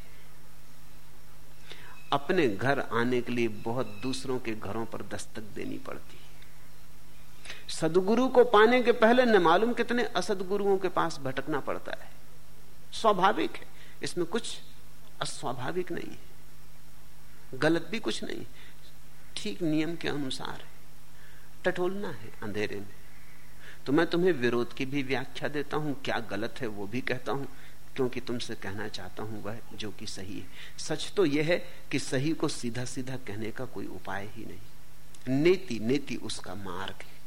अपने घर आने के लिए बहुत दूसरों के घरों पर दस्तक देनी पड़ती है। सदगुरु को पाने के पहले न मालूम कितने असदगुरुओं के पास भटकना पड़ता है। स्वाभाविक है। इसमें कुछ अस्वाभाविक नहीं है। गलत भी कुछ नहीं ठीक नियम के अनुसार है। टटोलना है अंधेरे में। तो मैं तुम्हें विरोध की भी व्याख्या देता हूँ। क्या गलत है वो भी कहता हूँ। क्योंकि तुमसे कहना चाहता हूँ वह जो कि सही है। सच तो यह है कि सही को सीधा सीधा कहने का कोई उपाय ही नहीं। नेति नेति उसका मार्ग है।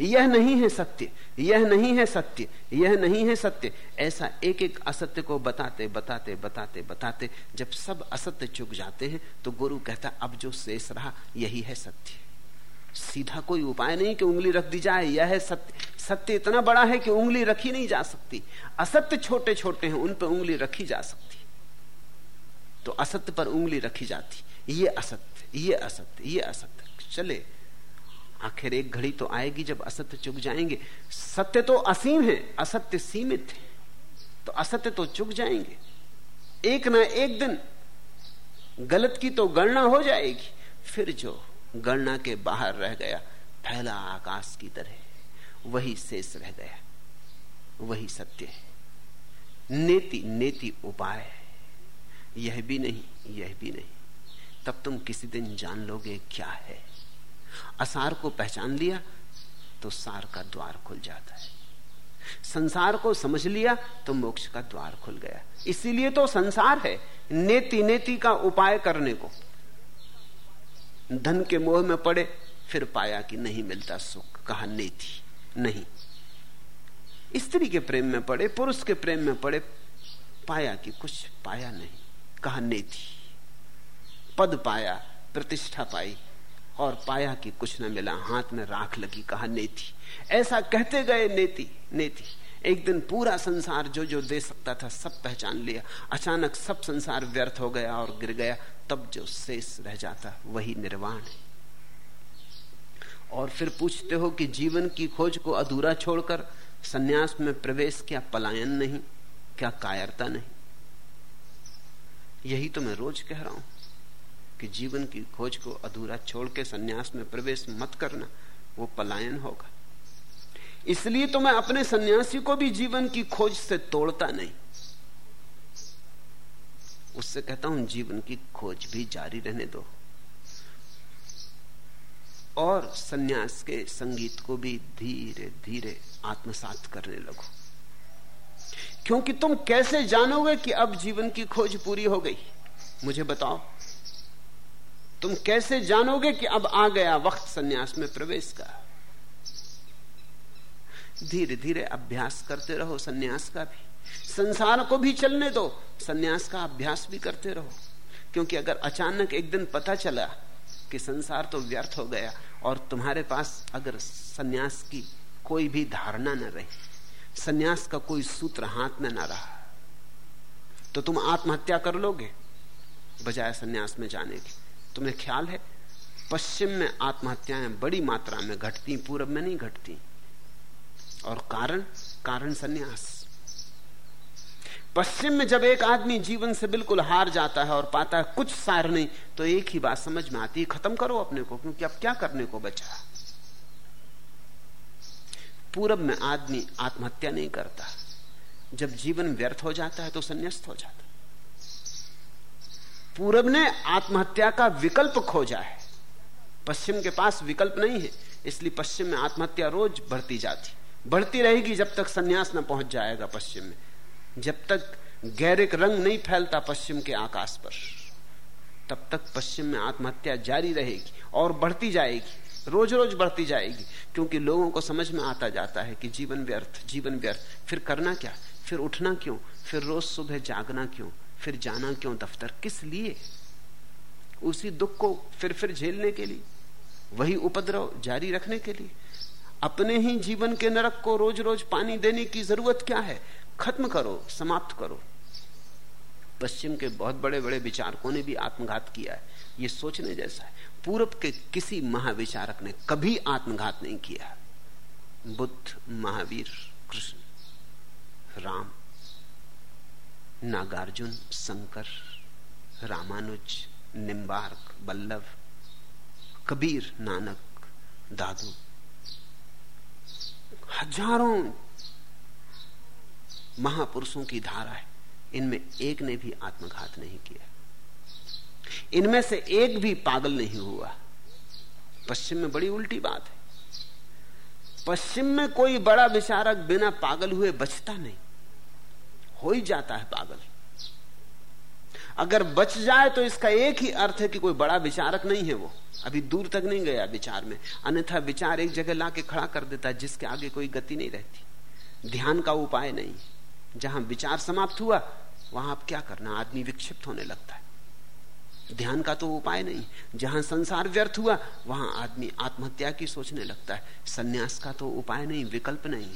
यह नहीं है सत्य, यह नहीं है सत्य, यह नहीं है सत्य। ऐसा एक एक असत्य को बताते बताते बताते बताते जब सब असत्य चुक जाते हैं तो गुरु कहता, अब जो शेष रहा, यही है सत्य। सीधा कोई उपाय नहीं कि उंगली रख दी जाए। यह है सत्य। सत्य इतना बड़ा है कि उंगली रखी नहीं जा सकती। असत्य छोटे छोटे हैं, उन पर उंगली रखी जा सकती। तो असत्य पर उंगली रखी जाती। ये असत्य ये असत्य ये असत्य। चले। आखिर एक घड़ी तो आएगी जब असत्य चुक जाएँगे। सत्य तो असीम है, असत्य सीमित है। तो असत्य तो चुक जाएँगे। एक ना एक दिन गलत की तो गणना हो जाएगी। फिर जो गणना के बाहर रह गया। फैला आकाश की तरह। वही शेष रह गया। वही सत्य है। नेति नेति उपाय है। यह भी नहीं, यह भी नहीं। तब तुम किसी दिन जान लोगे क्या है। असार को पहचान लिया तो सार का द्वार खुल जाता है। संसार को समझ लिया तो मोक्ष का द्वार खुल गया। इसीलिए तो संसार है। नेति नेति का उपाय करने को। धन के मोह में पड़े, फिर पाया कि नहीं मिलता सुख। कहा नेति नहीं। स्त्री के प्रेम में पड़े, पुरुष के प्रेम में पड़े, पाया कि कुछ पाया नहीं। कहा नेति पद पाया, प्रतिष्ठा पाई, और पाया कि कुछ न मिला, हाथ में राख लगी। कहा नेति ऐसा कहते गए नेति नेति एक दिन पूरा संसार जो जो दे सकता था सब पहचान लिया। अचानक सब संसार व्यर्थ हो गया और गिर गया। तब जो शेष रह जाता, वही निर्वाण है। और फिर पूछते हो कि जीवन की खोज को अधूरा छोड़कर सन्यास में प्रवेश क्या पलायन नहीं, क्या कायरता नहीं? यही तो मैं रोज कह रहा हूँ कि जीवन की खोज को अधूरा छोड़ के संन्यास में प्रवेश मत करना, वो पलायन होगा। इसलिए तो मैं अपने सन्यासी को भी जीवन की खोज से तोड़ता नहीं। उससे कहता हूँ, जीवन की खोज भी जारी रहने दो। और सन्यास के संगीत को भी धीरे धीरे आत्मसात करने लगो। क्योंकि तुम कैसे जानोगे कि अब जीवन की खोज पूरी हो गई? मुझे बताओ। तुम कैसे जानोगे कि अब आ गया वक्त सन्यास में प्रवेश का? धीरे धीरे अभ्यास करते रहो, सन्यास का भी। संसार को भी चलने दो, सन्यास का अभ्यास भी करते रहो। क्योंकि अगर अचानक एक दिन पता चला कि संसार तो व्यर्थ हो गया और तुम्हारे पास अगर सन्यास की कोई भी धारणा न रही, सन्यास का कोई सूत्र हाथ में न रहा तो तुम आत्महत्या कर लोगे बजाय सन्यास में जाने के। तुम्हें ख्याल है? पश्चिम में आत्महत्याएँ बड़ी मात्रा में घटती पूर्व में नहीं घटती। और कारण कारण सन्यास। पश्चिम में जब एक आदमी जीवन से बिल्कुल हार जाता है और पाता है कुछ सार नहीं तो एक ही बात समझ में आती है, खत्म करो अपने को, क्योंकि अब क्या करने को बचा? पूरब में आदमी आत्महत्या नहीं करता। जब जीवन व्यर्थ हो जाता है तो संन्यास्त हो जाता पूरब ने आत्महत्या का विकल्प खोजा है। पश्चिम के पास विकल्प नहीं है, इसलिए पश्चिम में आत्महत्या रोज बढ़ती जाती बढ़ती रहेगी जब तक सन्यास न पहुँच जाएगा पश्चिम में। जब तक गैरिक रंग नहीं फैलता पश्चिम के आकाश पर, तब तक पश्चिम में आत्महत्या जारी रहेगी और बढ़ती जाएगी रोज रोज बढ़ती जाएगी, क्योंकि लोगों को समझ में आता जाता है कि जीवन व्यर्थ जीवन व्यर्थ। फिर करना क्या? फिर उठना क्यों? फिर रोज सुबह जागना क्यों? फिर जाना क्यों दफ्तर? किस लिए? उसी दुख को फिर फिर झेलने के लिए, वही उपद्रव जारी रखने के लिए। अपने ही जीवन के नरक को रोज रोज पानी देने की ज़रूरत क्या है? खत्म करो, समाप्त करो। पश्चिम के बहुत बड़े बड़े विचारकों ने भी आत्मघात किया है। ये सोचने जैसा है। पूरब के किसी महाविचारक ने कभी आत्मघात नहीं किया। बुद्ध, महावीर, कृष्ण, राम, नागार्जुन, शंकर, रामानुज निम्बार्क बल्लभ, कबीर, नानक, दादू हज़ारों महापुरुषों की धारा है। इनमें एक ने भी आत्मघात नहीं किया। इनमें से एक भी पागल नहीं हुआ। पश्चिम में बड़ी उल्टी बात है। पश्चिम में कोई बड़ा विचारक बिना पागल हुए बचता नहीं। हो ही जाता है पागल। अगर बच जाए तो इसका एक ही अर्थ है कि कोई बड़ा विचारक नहीं है वो। अभी दूर तक नहीं गया विचार में। अन्यथा विचार एक जगह लाके खड़ा कर देता है, जिसके आगे कोई गति नहीं रहती। ध्यान का उपाय नहीं। जहाँ विचार समाप्त हुआ, वहाँ आप क्या करना? आदमी विक्षिप्त होने लगता है। ध्यान का तो उपाय नहीं। जहाँ संसार व्यर्थ हुआ, वहाँ आदमी आत्महत्या की सोचने लगता है। सन्यास का तो उपाय नहीं, विकल्प नहीं।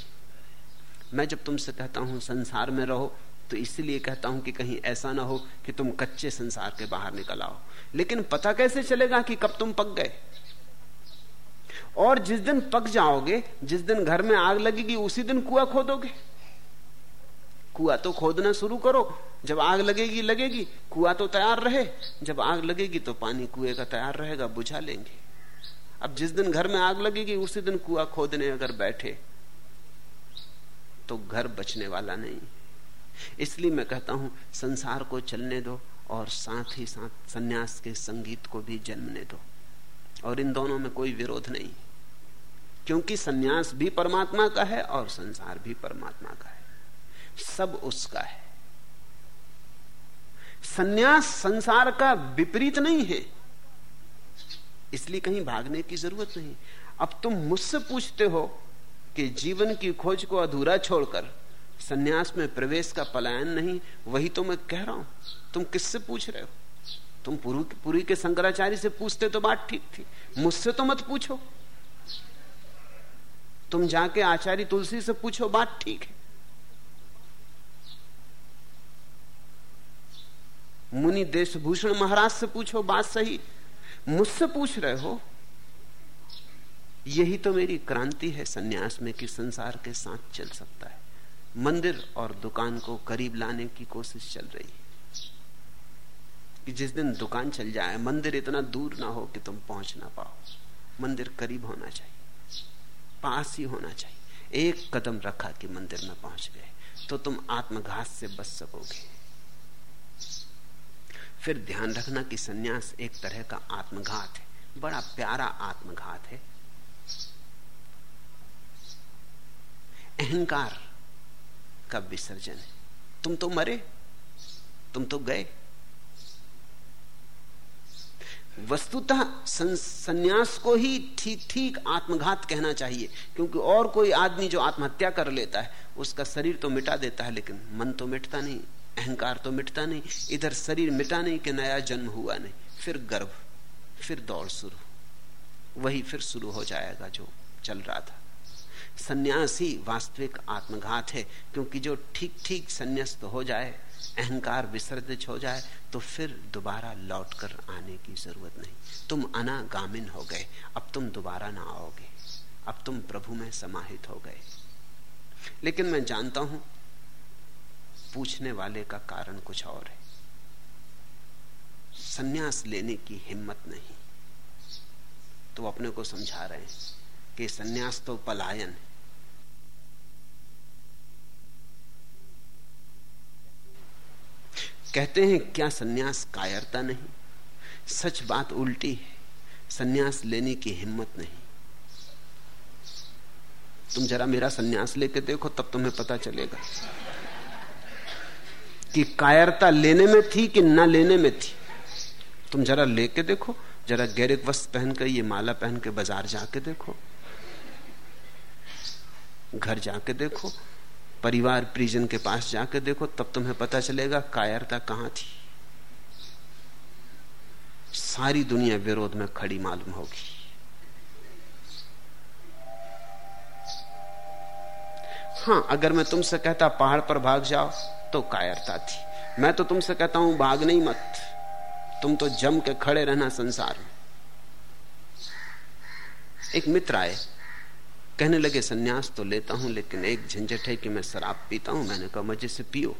मैं जब तुमसे कहता हूँ, संसार में रहो तो इसलिए कहता हूँ कि कहीं ऐसा ना हो कि तुम कच्चे संसार के बाहर निकल आओ। लेकिन पता कैसे चलेगा कि कब तुम पक गए? और जिस दिन पक जाओगे, जिस दिन घर में आग लगेगी, उसी दिन कुआ खोदोगे। कुआ तो खोदना शुरू करो। जब आग लगेगी लगेगी, कुआ तो तैयार रहे। जब आग लगेगी तो पानी कुएँ का तैयार रहेगा, बुझा लेंगे। अब जिस दिन घर में आग लगेगी, उसी दिन कुआ खोदने अगर बैठे तो घर बचने वाला नहीं। इसलिए मैं कहता हूँ, संसार को चलने दो और साथ ही साथ सन्यास के संगीत को भी जन्मने दो। और इन दोनों में कोई विरोध नहीं, क्योंकि सन्यास भी परमात्मा का है और संसार भी परमात्मा का है। सब उसका है। सन्यास संसार का विपरीत नहीं है, इसलिए कहीं भागने की ज़रूरत नहीं। अब तुम मुझसे पूछते हो कि जीवन की खोज को अधूरा छोड़कर सन्यास में प्रवेश का पलायन नहीं, वही तो मैं कह रहा हूँ। तुम किससे पूछ रहे हो? तुम पुरी के शंकराचार्य से पूछते तो बात ठीक थी। मुझसे तो मत पूछो। तुम जाके आचार्य तुलसी से पूछो, बात ठीक है। मुनि देशभूषण महाराज से पूछो, बात सही। मुझसे पूछ रहे हो? यही तो मेरी क्रांति है, सन्यास में कि संसार के साथ चल सकता है। मंदिर और दुकान को करीब लाने की कोशिश चल रही है। कि जिस दिन दुकान चल जाए, मंदिर इतना दूर ना हो कि तुम पहुँच ना पाओ। मंदिर करीब होना चाहिए, पास ही होना चाहिए। एक कदम रखा कि मंदिर में पहुँच गए तो तुम आत्मघात से बच सकोगे। फिर ध्यान रखना कि सन्यास एक तरह का आत्मघात है। बड़ा प्यारा आत्मघात है। अहंकार का विसर्जन है। तुम तो मरे, तुम तो गए। वस्तुतः संन्यास को ही ठीक ठीक आत्मघात कहना चाहिए, क्योंकि और कोई आदमी जो आत्महत्या कर लेता है, उसका शरीर तो मिटा देता है, लेकिन मन तो मिटता नहीं, अहंकार तो मिटता नहीं, इधर शरीर मिटा नहीं कि नया जन्म हुआ नहीं, फिर गर्भ, फिर दौड़ शुरू, वही फिर शुरू हो जाएगा जो चल रहा था। सन्यास ही वास्तविक आत्मघात है, क्योंकि जो ठीक ठीक संन्यास्त हो जाए, अहंकार विसर्जित हो जाए तो फिर दोबारा लौट कर आने की ज़रूरत नहीं। तुम अनागामिन हो गए, अब तुम दोबारा ना आओगे। अब तुम प्रभु में समाहित हो गए। लेकिन मैं जानता हूँ, पूछने वाले का कारण कुछ और है। सन्यास लेने की हिम्मत नहीं। तो अपने को समझा रहे हैं कि सन्यास तो पलायन है। कहते हैं, क्या सन्यास कायरता नहीं? सच बात उल्टी है। सन्यास लेने की हिम्मत नहीं। तुम जरा मेरा सन्यास लेके देखो, तब तुम्हें पता चलेगा कि कायरता लेने में थी कि ना लेने में थी। तुम जरा लेके देखो, जरा गैरिक वस्त्र पहन कर ये माला पहन के बाज़ार जाके देखो, घर जाके देखो परिवार परिजन के पास जाकर देखो, तब तुम्हें पता चलेगा कायरता कहाँ थी। सारी दुनिया विरोध में खड़ी मालूम होगी। हाँ, अगर मैं तुमसे कहता पहाड़ पर भाग जाओ तो कायरता थी। मैं तो तुमसे कहता हूँ, भाग नहीं मत। तुम तो जम के खड़े रहना संसार में। एक मित्र आए कहने लगे, सन्यास तो लेता हूँ, लेकिन एक झंझट है कि मैं शराब पीता हूँ। मैंने कहा मज़े से पियो।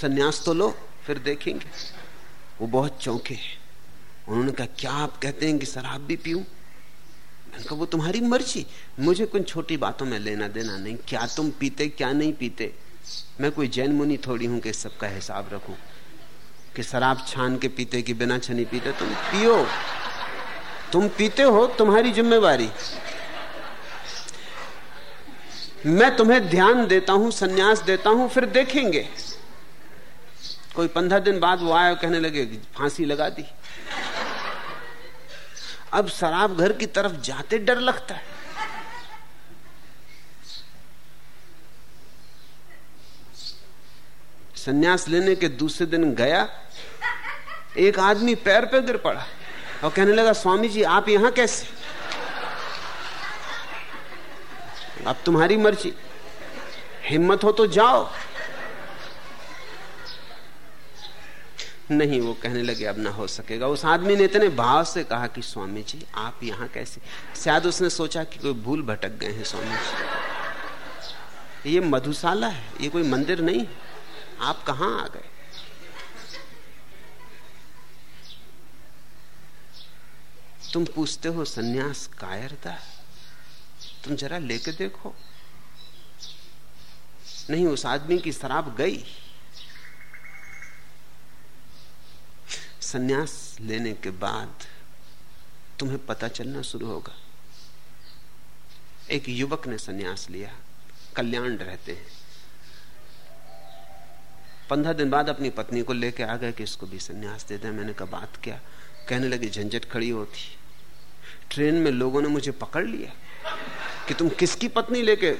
सन्यास तो लो, फिर देखेंगे। वो बहुत चौंके उन्होंने कहा, क्या आप कहते हैं कि शराब भी पीऊं? मैंने कहा, वो तुम्हारी मर्ज़ी। मुझे कुछ छोटी बातों में लेना देना नहीं। क्या तुम पीते, क्या नहीं पीते? मैं कोई जैन मुनि थोड़ी हूँ कि सबका हिसाब रखूँ। कि शराब छान के पीते कि बिना छनी पीते? तुम पियो। तुम पीते हो, तुम्हारी जिम्मेवारी। मैं तुम्हें ध्यान देता हूँ, सन्यास देता हूँ, फिर देखेंगे। कोई पंद्रह दिन बाद वो आया कहने लगे, फांसी लगा दी। अब शराब घर की तरफ़ जाते डर लगता है। सन्यास लेने के दूसरे दिन गया, एक आदमी पैर पे गिर पड़ा और कहने लगा, स्वामी जी, आप यहाँ कैसे? अब तुम्हारी मर्ज़ी। हिम्मत हो तो जाओ। नहीं, वो कहने लगे, अब ना हो सकेगा। उस आदमी ने इतने भाव से कहा कि स्वामी जी आप यहाँ कैसे? शायद उसने सोचा कि कोई भूल भटक गए हैं स्वामी जी ये मधुशाला है, ये कोई मंदिर नहीं आप कहाँ आ गए? तुम पूछते हो, सन्यास कायरता तुम जरा लेके देखो। नहीं, उस आदमी की शराब गई। सन्यास लेने के बाद तुम्हें पता चलना शुरू होगा। एक युवक ने सन्यास लिया। कल्याण रहते हैं। पंद्रह दिन बाद अपनी पत्नी को लेकर आ गए कि इसको भी सन्यास दे दे। मैंने कहा, बात क्या? कहने लगी, झंझट खड़ी होती। ट्रेन में लोगों ने मुझे पकड़ लिया। कि तुम किसकी पत्नी लेके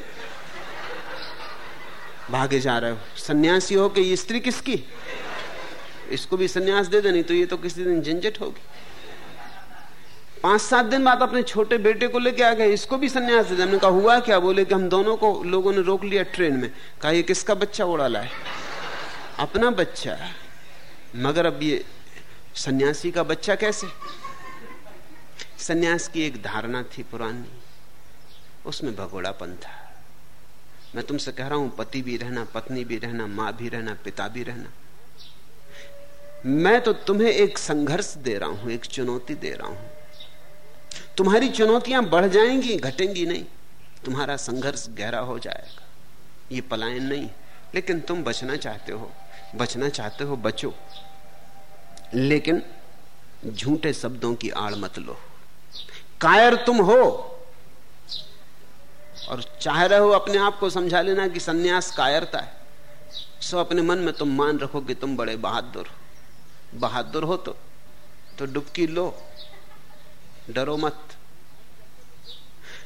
भागे जा रहे हो? सन्यासी हो कि ये स्त्री किसकी? इसको भी सन्यास दे देनी तो ये तो किसी दिन झंझट होगी। पाँच सात दिन बाद अपने छोटे बेटे को लेके आ गए, इसको भी सन्यास दे हमने कहा, हुआ क्या? बोले कि हम दोनों को, लोगों ने रोक लिया ट्रेन में। कहा, ये किसका बच्चा उड़ा लाए अपना बच्चा मगर अब ये सन्यासी का बच्चा कैसे? सन्यास की एक धारणा थी पुरानी। उसमें भगोड़ापन था। मैं तुमसे कह रहा हूँ, पति भी रहना, पत्नी भी रहना, माँ भी रहना, पिता भी रहना। मैं तो तुम्हें एक संघर्ष दे रहा हूँ, एक चुनौती दे रहा हूँ। तुम्हारी चुनौतियाँ बढ़ जाएँगी, घटेंगी नहीं। तुम्हारा संघर्ष गहरा हो जाएगा। ये पलायन नहीं, लेकिन तुम बचना चाहते हो। बचना चाहते हो, बचो। लेकिन झूठे शब्दों की आड़ मत लो। कायर तुम हो और चाह रहे हो अपने आप को समझा लेना कि सन्यास कायरता है। सो अपने मन में तुम मान रखो कि तुम बड़े बहादुर हो। बहादुर हो तो तो डुबकी लो। डरो मत।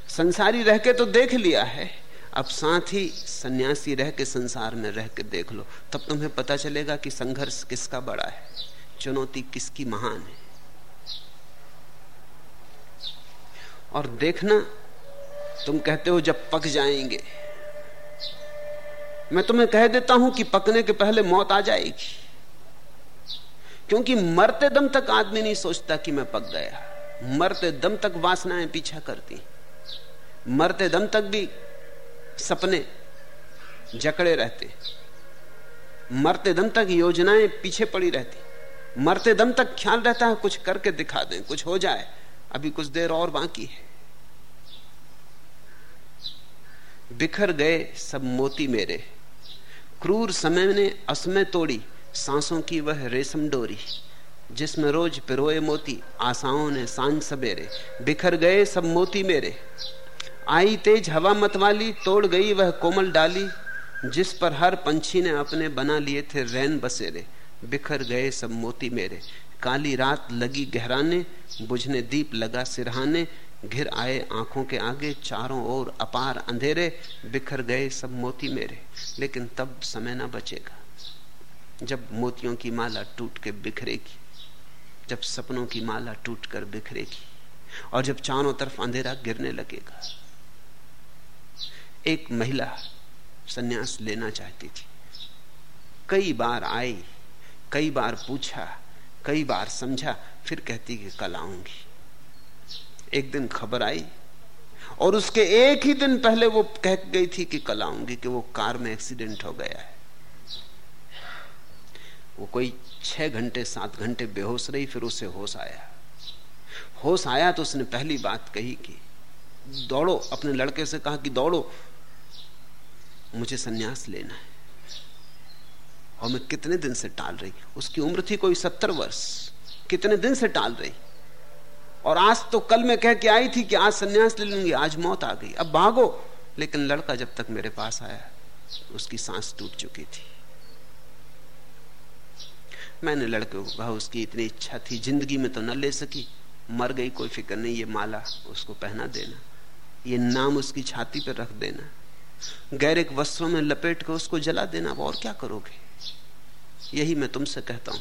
संसारी रह के तो देख लिया है। अब साथ ही सन्यासी रह के संसार में रह के देख लो। तब तुम्हें पता चलेगा कि संघर्ष किसका बड़ा है। चुनौती किसकी महान है। और देखना तुम कहते हो जब पक जाएँगे। मैं तुम्हें कह देता हूँ कि पकने के पहले मौत आ जाएगी। क्योंकि मरते दम तक आदमी नहीं सोचता कि मैं पक गया। मरते दम तक वासनाएँ पीछा करती। मरते दम तक भी सपने जकड़े रहते। मरते दम तक योजनाएँ पीछे पड़ी रहती। मरते दम तक ख्याल रहता है कुछ करके दिखा दें, कुछ हो जाए। अभी कुछ देर और बाकी है। बिखर गए सब मोती मेरे। क्रूर समय ने असमय तोड़ी, सांसों की वह रेशम डोरी, जिसमें रोज पिरोए मोती, आशाओं ने साँझ सवेरे बिखर गए सब मोती मेरे। आई तेज हवा मतवाली, तोड़ गई वह कोमल डाली, जिस पर हर पंछी ने अपने बना लिए थे रैन बसेरे। बिखर गए सब मोती मेरे। काली रात लगी गहराने, बुझने दीप लगा सिरहाने घिर आए आँखों के आगे, चारों ओर अपार अंधेरे, बिखर गए सब मोती मेरे। लेकिन तब समय ना बचेगा, जब मोतियों की माला टूट के बिखरेगी, जब सपनों की माला टूट कर बिखरेगी, और जब चारों तरफ़ अंधेरा गिरने लगेगा। एक महिला सन्यास लेना चाहती थी। कई बार आई, कई बार पूछा, कई बार समझा, फिर कहती कि कल आऊँगी। एक दिन खबर आई और उसके एक ही दिन पहले वो कह गई थी कि कल आऊँगी कि वो कार में एक्सीडेंट हो गया है। वो कोई छह घंटे, सात घंटे बेहोश रही, फिर उसे होश आया। होश आया तो उसने पहली बात कही कि दौड़ो। अपने लड़के से कहा कि दौड़ो, मुझे सन्यास लेना है। और मैं कितने दिन से टाल रही? उसकी उम्र थी कोई सत्तर वर्ष। कितने दिन से टाल रही? और आज तो कल मैं कह के आई थी कि आज सन्यास ले लूँगी, आज मौत आ गई। अब भागो। लेकिन लड़का जब तक मेरे पास आया, उसकी सांस टूट चुकी थी। मैंने लड़के को कहा, उसकी इतनी इच्छा थी, ज़िंदगी में तो न ले सकी। मर गई, कोई फ़िक्र नहीं, ये माला उसको पहना देना। ये नाम उसकी छाती पर रख देना। गैर एक वस्त्रों में लपेट कर उसको जला देना। और क्या करोगे? यही मैं तुमसे कहता हूँ।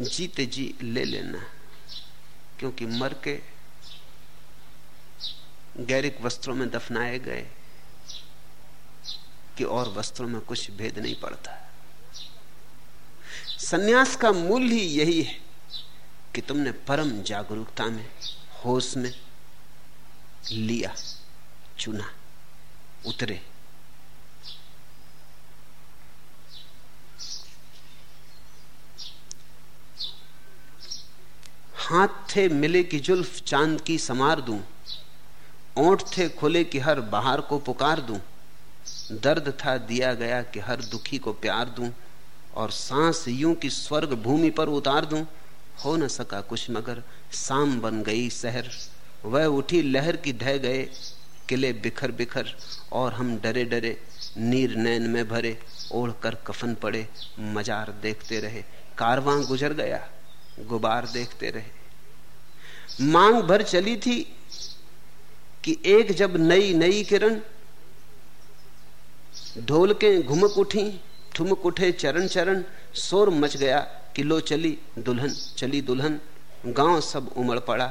जीते जी ले लेना। क्योंकि मर के गैरिक वस्त्रों में दफनाए गए कि और वस्त्रों में कुछ भेद नहीं पड़ता। सन्यास का मूल ही यही है कि तुमने परम जागरूकता में, होश में लिया, चुना, उतरे। हाथ थे मिले की जुल्फ चाँद की समार दूँ, ओंठ थे खुले कि हर बाहर को पुकार दूँ, दर्द था दिया गया कि हर दुखी को प्यार दूँ, और सांस यूँ कि स्वर्ग भूमि पर उतार दूँ, हो न सका कुछ मगर शाम बन गई शहर। वह उठी लहर की ढह गए, किले बिखर बिखर, और हम डरे डरे, नीर नैन में भरे, ओढ़ कर कफन पड़े, मजार देखते रहे, कारवां गुजर गया, गुबार देखते रहे। मांग भर चली थी कि एक जब नई नई किरण ढोल के घुमक उठी, ठुमक उठे, चरण चरण, शोर मच गया कि लो चली दुल्हन चली दुल्हन, गाँव सब उमड़ पड़ा।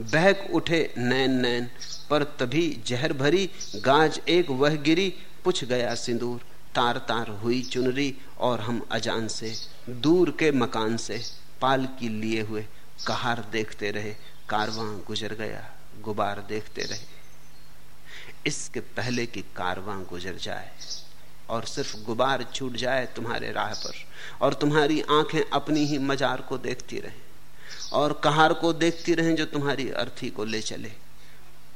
बहक उठे नैन नैन, पर तभी जहर भरी, गाज एक वह गिरी, पुछ गया सिंदूर, तार तार हुई चुनरी और हम अजान से, दूर के मकान से। पाल की लिए हुए कहार देखते रहे, कारवां गुजर गया, गुबार देखते रहे। इसके पहले कि कारवां गुजर जाए और सिर्फ़ गुबार छूट जाए तुम्हारे राह पर और तुम्हारी आँखें अपनी ही मजार को देखती रहें और कहार को देखती रहें जो तुम्हारी अर्थी को ले चले,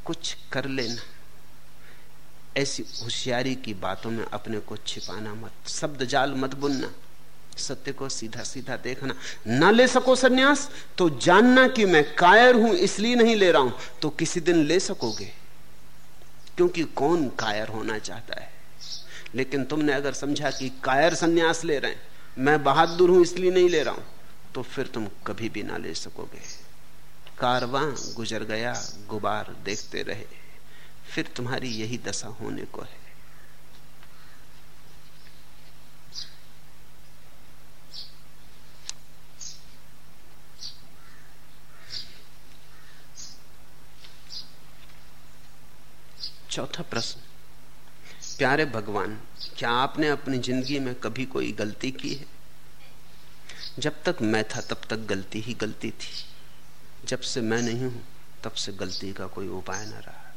कुछ कर लेना। ऐसी होशियारी की बातों में अपने को छिपाना मत, शब्द जाल मत बुनना। सत्य को सीधा सीधा देखना। ना ले सको सन्यास तो जानना कि मैं कायर हूँ, इसलिए नहीं ले रहा हूँ। तो किसी दिन ले सकोगे? क्योंकि कौन कायर होना चाहता है? लेकिन तुमने अगर समझा कि कायर सन्यास ले रहे हैं, मैं बहादुर हूँ, इसलिए नहीं ले रहा हूँ तो फिर तुम कभी भी ना ले सकोगे। कारवां गुजर गया, गुबार देखते रहे। फिर तुम्हारी यही दशा होने को है। चौथा प्रश्न। प्यारे भगवान, क्या आपने अपनी ज़िंदगी में कभी कोई गलती की है? जब तक मैं था, तब तक गलती ही गलती थी। जब से मैं नहीं हूँ, तब से गलती का कोई उपाय न रहा।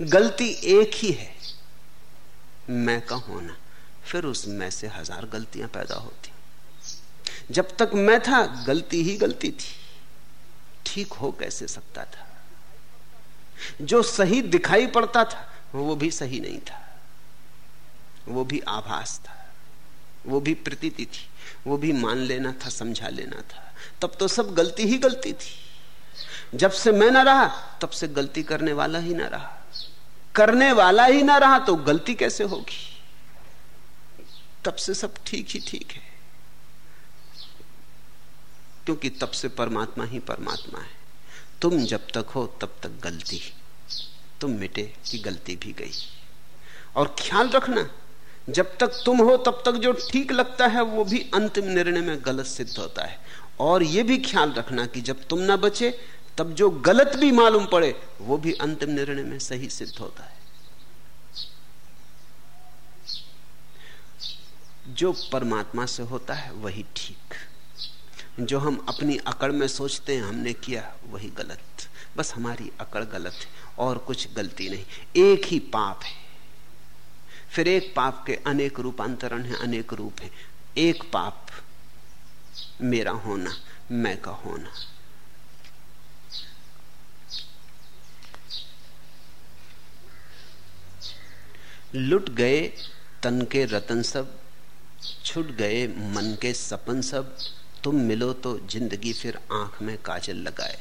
गलती एक ही है। मैं का होना, फिर उस मैं से हज़ार गलतियाँ पैदा होती। जब तक मैं था, गलती ही गलती थी। ठीक हो कैसे सकता था? जो सही दिखाई पड़ता था, वो भी सही नहीं था। वो भी आभास था। वो भी प्रतीति थी। वो भी मान लेना था, समझा लेना था। तब तो सब गलती ही गलती थी। जब से मैं ना रहा, तब से गलती करने वाला ही ना रहा। करने वाला ही ना रहा तो गलती कैसे होगी? तब से सब ठीक ही ठीक है। क्योंकि तब से परमात्मा ही परमात्मा है। तुम जब तक हो, तब तक गलती तुम मिटे कि गलती भी गई। और ख्याल रखना, जब तक तुम हो, तब तक जो ठीक लगता है, वो भी अंतिम निर्णय में गलत सिद्ध होता है। और यह भी ख्याल रखना कि जब तुम ना बचे, तब जो गलत भी मालूम पड़े, वो भी अंतिम निर्णय में सही सिद्ध होता है। जो परमात्मा से होता है, वही ठीक। जो हम अपनी अकड़ में सोचते हैं, हमने किया वही गलत। बस हमारी अकड़ गलत है, और कुछ गलती नहीं। एक ही पाप है। फिर एक पाप के अनेक रूपांतरण हैं, अनेक रूप हैं। एक पाप मेरा होना, मैं का होना। लुट गए तन के रतन सब, छुट गए मन के सपन सब तुम मिलो तो ज़िंदगी फिर आँख में काजल लगाए।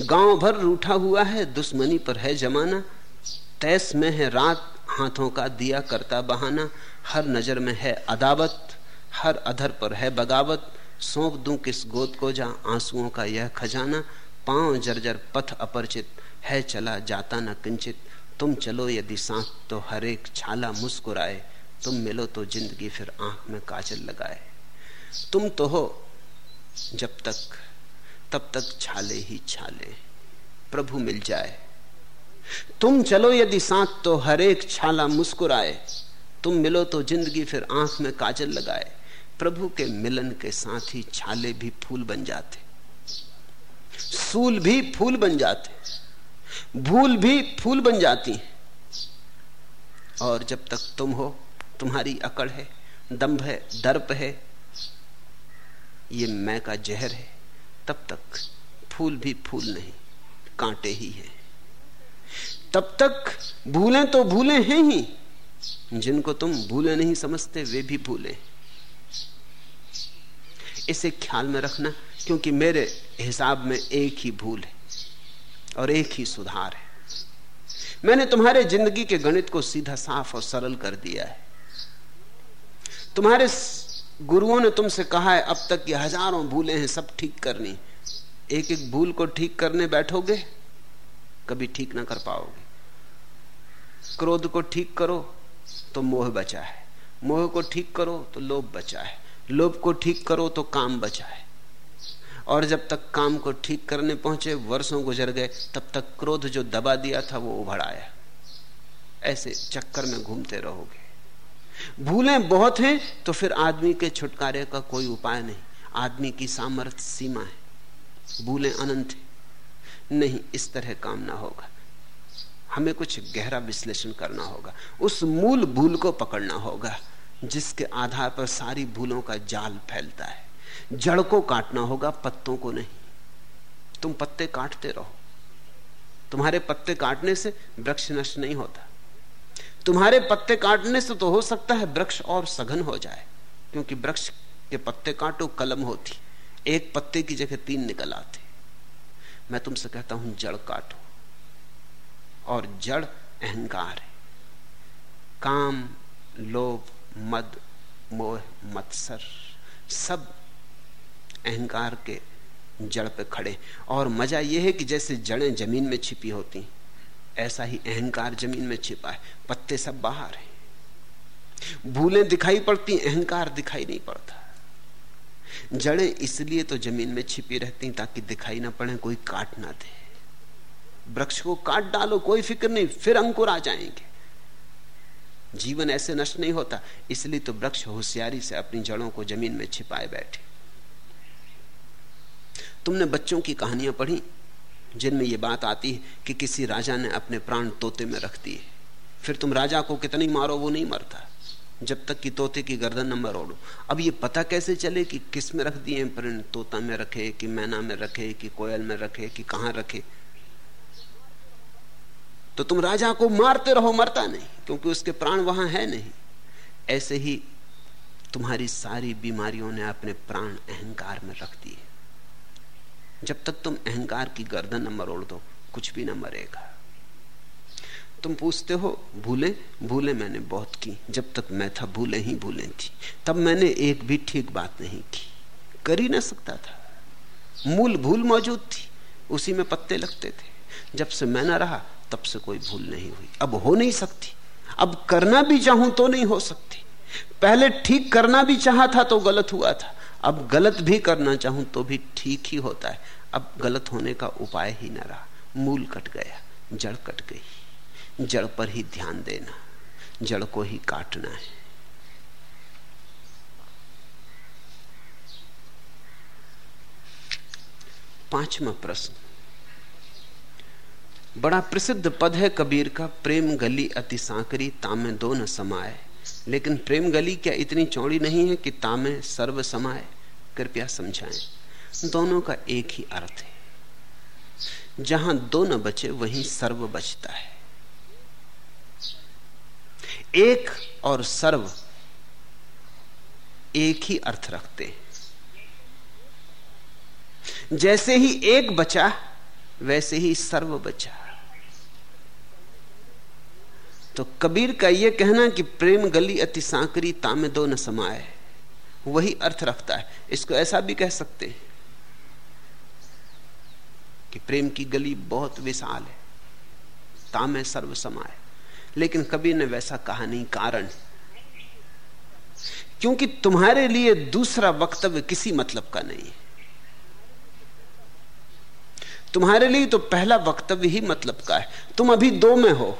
गाँव भर रूठा हुआ है, दुश्मनी पर है जमाना। तैस में है रात, हाथों का दिया करता बहाना। हर नज़र में है अदावत, हर अधर पर है बगावत। सौंप दूँ किस गोद को जा आंसुओं का यह खजाना। पाँव जर्जर पथ अपरिचित, है चला जाता न किंचित। तुम चलो यदि सांस तो हर एक छाला मुस्कुराए। तुम मिलो तो ज़िंदगी फिर आँख में काजल लगाए। तुम तो हो जब तक, तब तक छाले ही छाले। प्रभु मिल जाए। तुम चलो यदि साथ तो हर एक छाला मुस्कुराए। तुम मिलो तो ज़िंदगी फिर आँख में काजल लगाए। प्रभु के मिलन के साथ ही छाले भी फूल बन जाते। सूल भी फूल बन जाते। भूल भी फूल बन जाती। हैं और जब तक तुम हो, तुम्हारी अकड़ है, दम्भ है, दर्प है ये मैं का जहर है, तब तक फूल भी फूल नहीं, कांटे ही है। तब तक भूलें तो भूले हैं ही, जिनको तुम भूले नहीं समझते, वे भी भूले। इसे ख्याल में रखना, क्योंकि मेरे हिसाब में एक ही भूल है, और एक ही सुधार है। मैंने तुम्हारे ज़िंदगी के गणित को सीधा, साफ़ और सरल कर दिया है। तुम्हारे गुरुओं ने तुमसे कहा है, अब तक ये हज़ारों भूले हैं, सब ठीक करनी। एक एक भूल को ठीक करने बैठोगे, कभी ठीक ना कर पाओगे। क्रोध को ठीक करो तो मोह बचा है। मोह को ठीक करो तो लोभ बचा है। लोभ को ठीक करो तो काम बचा है। और जब तक काम को ठीक करने पहुँचे, वर्षों गुजर गए, तब तक क्रोध जो दबा दिया था, वो उभर आया। ऐसे चक्कर में घूमते रहोगे। भूलें बहुत हैं तो फिर आदमी के छुटकारे का कोई उपाय नहीं। आदमी की सामर्थ्य सीमा है। भूलें अनंत है। नहीं, इस तरह काम ना होगा। हमें कुछ गहरा विश्लेषण करना होगा। उस मूल भूल को पकड़ना होगा, जिसके आधार पर सारी भूलों का जाल फैलता है। जड़ को काटना होगा, पत्तों को नहीं। तुम पत्ते काटते रहो। तुम्हारे पत्ते काटने से वृक्ष नष्ट नहीं होता। तुम्हारे पत्ते काटने से तो हो सकता है वृक्ष और सघन हो जाए, क्योंकि वृक्ष के पत्ते काटो, कलम होती। एक पत्ते की जगह तीन निकल आते। मैं तुमसे कहता हूँ, जड़ काटो। और जड़ अहंकार है। काम, लोभ, मद, मोह, मत्सर, सब अहंकार के जड़ पे खड़े और मज़ा यह है कि जैसे जड़ें ज़मीन में छिपी होती ऐसा ही अहंकार ज़मीन में छिपा है, पत्ते सब बाहर है। भूलें दिखाई पड़ती, अहंकार दिखाई नहीं पड़ता। जड़ें इसलिए तो ज़मीन में छिपी रहती ताकि दिखाई ना पड़े, कोई काट ना दे। वृक्ष को काट डालो, कोई फ़िक्र नहीं, फिर अंकुर आ जाएँगे। जीवन ऐसे नष्ट नहीं होता, इसलिए तो वृक्ष होशियारी से अपनी जड़ों को ज़मीन में छिपाए बैठे। तुमने बच्चों की कहानियाँ पढ़ी? जिनमें यह बात आती है कि किसी राजा ने अपने प्राण तोते में रख दिए। फिर तुम राजा को कितनी मारो, वो नहीं मरता। जब तक कि तोते की गर्दन न मरोड़ो अब ये पता कैसे चले कि किसमें रख दिए प्राण? तोता में रखे, कि मैना में रखे, कि कोयल में रखे, कि कहाँ रखे? तो तुम राजा को मारते रहो, मरता नहीं, क्योंकि उसके प्राण वहाँ है नहीं। ऐसे ही तुम्हारी सारी बीमारियों ने अपने प्राण अहंकार में रख दिए। जब तक तुम अहंकार की गर्दन न मरोड़ दो, कुछ भी ना मरेगा। तुम पूछते हो, भूले? भूले मैंने बहुत की, जब तक मैं था भूले ही भूले थी। तब मैंने एक भी ठीक बात नहीं की। कर ही ना सकता था। मूल भूल मौजूद थी, उसी में पत्ते लगते थे। जब से मैं ना रहा, तब से कोई भूल नहीं हुई। अब हो नहीं सकती। अब करना भी चाहूँ तो नहीं हो सकती। पहले ठीक करना भी चाहा था तो गलत हुआ था। अब गलत भी करना चाहूँ तो भी ठीक ही होता है। अब गलत होने का उपाय ही ना रहा। मूल कट गया, जड़ कट गई। जड़ पर ही ध्यान देना, जड़ को ही काटना है। पांचवा प्रश्न। बड़ा प्रसिद्ध पद है कबीर का, प्रेम गली अति सांकरी, तामे दो न समाये। लेकिन प्रेम गली क्या इतनी चौड़ी नहीं है कि तामे सर्व समाए कृपया समझाएँ। दोनों का एक ही अर्थ है। जहाँ दो न बचे, वहीं सर्व बचता है। एक और सर्व एक ही अर्थ रखते हैं। जैसे ही एक बचा, वैसे ही सर्व बचा। तो कबीर का यह कहना कि प्रेम गली अति सांकरी तामे दो न समाए वही अर्थ रखता है। इसको ऐसा भी कह सकते हैं कि प्रेम की गली बहुत विशाल है। तामे सर्व समाए लेकिन कबीर ने वैसा कहा नहीं, कारण। क्योंकि तुम्हारे लिए दूसरा वक्तव्य किसी मतलब का नहीं है। तुम्हारे लिए तो पहला वक्तव्य ही मतलब का है। तुम अभी दो में हो।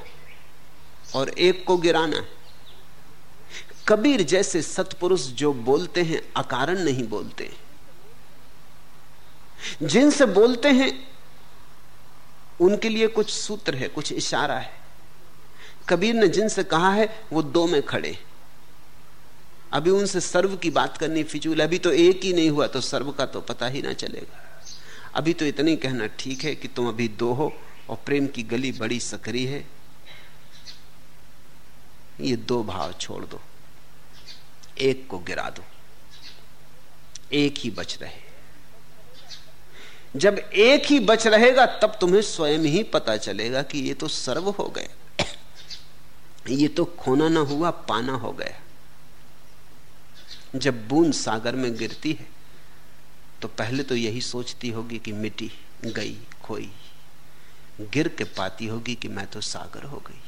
और एक को गिराना है। कबीर जैसे सतपुरुष जो बोलते हैं, अकारण नहीं बोलते। जिनसे बोलते हैं, उनके लिए कुछ सूत्र है, कुछ इशारा है। कबीर ने जिनसे कहा है, वो दो में खड़े। अभी उनसे सर्व की बात करनी फिजूल, अभी तो एक ही नहीं हुआ तो सर्व का तो पता ही ना चलेगा। अभी तो इतना कहना ठीक है कि तुम अभी दो हो, और प्रेम की गली बड़ी सकरी है। ये दो भाव छोड़ दो। एक को गिरा दो। एक ही बच रहे। जब एक ही बच रहेगा, तब तुम्हें स्वयं ही पता चलेगा कि ये तो सर्व हो गया ये तो खोना ना हुआ, पाना हो गया। जब बूंद सागर में गिरती है तो पहले तो यही सोचती होगी कि मिट्टी गई, खोई। गिर के पाती होगी कि मैं तो सागर हो गई।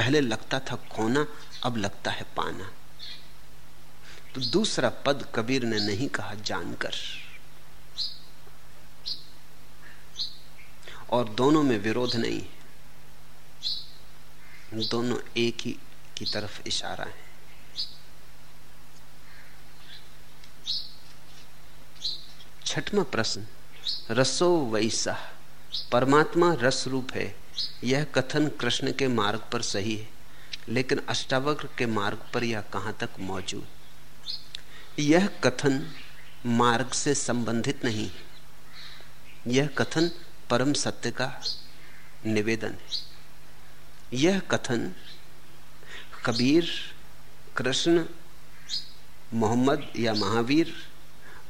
पहले लगता था खोना, अब लगता है पाना। तो दूसरा पद कबीर ने नहीं कहा जानकर। और दोनों में विरोध नहीं। दोनों एक ही की तरफ़ इशारा है। छठवा प्रश्न, रसो वैसा, परमात्मा रस रूप है। यह कथन कृष्ण के मार्ग पर सही है, लेकिन अष्टावक्र के मार्ग पर यह कहाँ तक मौजूद? यह कथन मार्ग से संबंधित नहीं है। यह कथन परम सत्य का निवेदन है। यह कथन कबीर, कृष्ण, मोहम्मद या महावीर,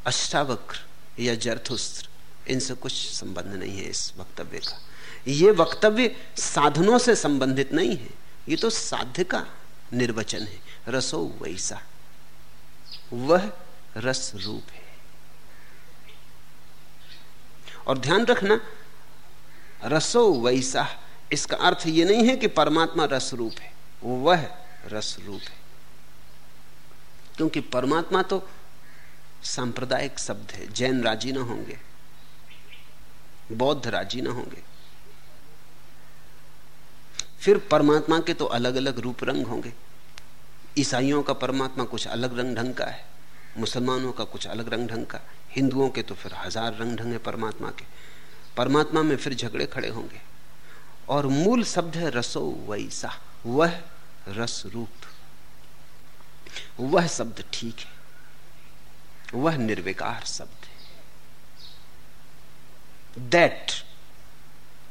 अष्टावक्र या जरथुस्त्र, इनसे कुछ संबंध नहीं है इस वक्तव्य का। ये वक्तव्य साधनों से संबंधित नहीं है। ये तो साध्य का निर्वचन है। रसो वैसा। वह रस रूप है। और ध्यान रखना, रसो वैसा, इसका अर्थ यह नहीं है कि परमात्मा रस रूप है। वह रस रूप है। क्योंकि परमात्मा तो सांप्रदायिक शब्द है। जैन राज़ी ना होंगे। बौद्ध राज़ी ना होंगे। फिर परमात्मा के तो अलग अलग रूप रंग होंगे। ईसाइयों का परमात्मा कुछ अलग रंग ढंग का है, मुसलमानों का कुछ अलग रंग ढंग का, हिंदुओं के तो फिर हज़ार रंग ढंग है परमात्मा के। परमात्मा में फिर झगड़े खड़े होंगे। और मूल शब्द है रसो वैसा, वह रस रूप। वह शब्द ठीक है, वह निर्विकार शब्द है। दैट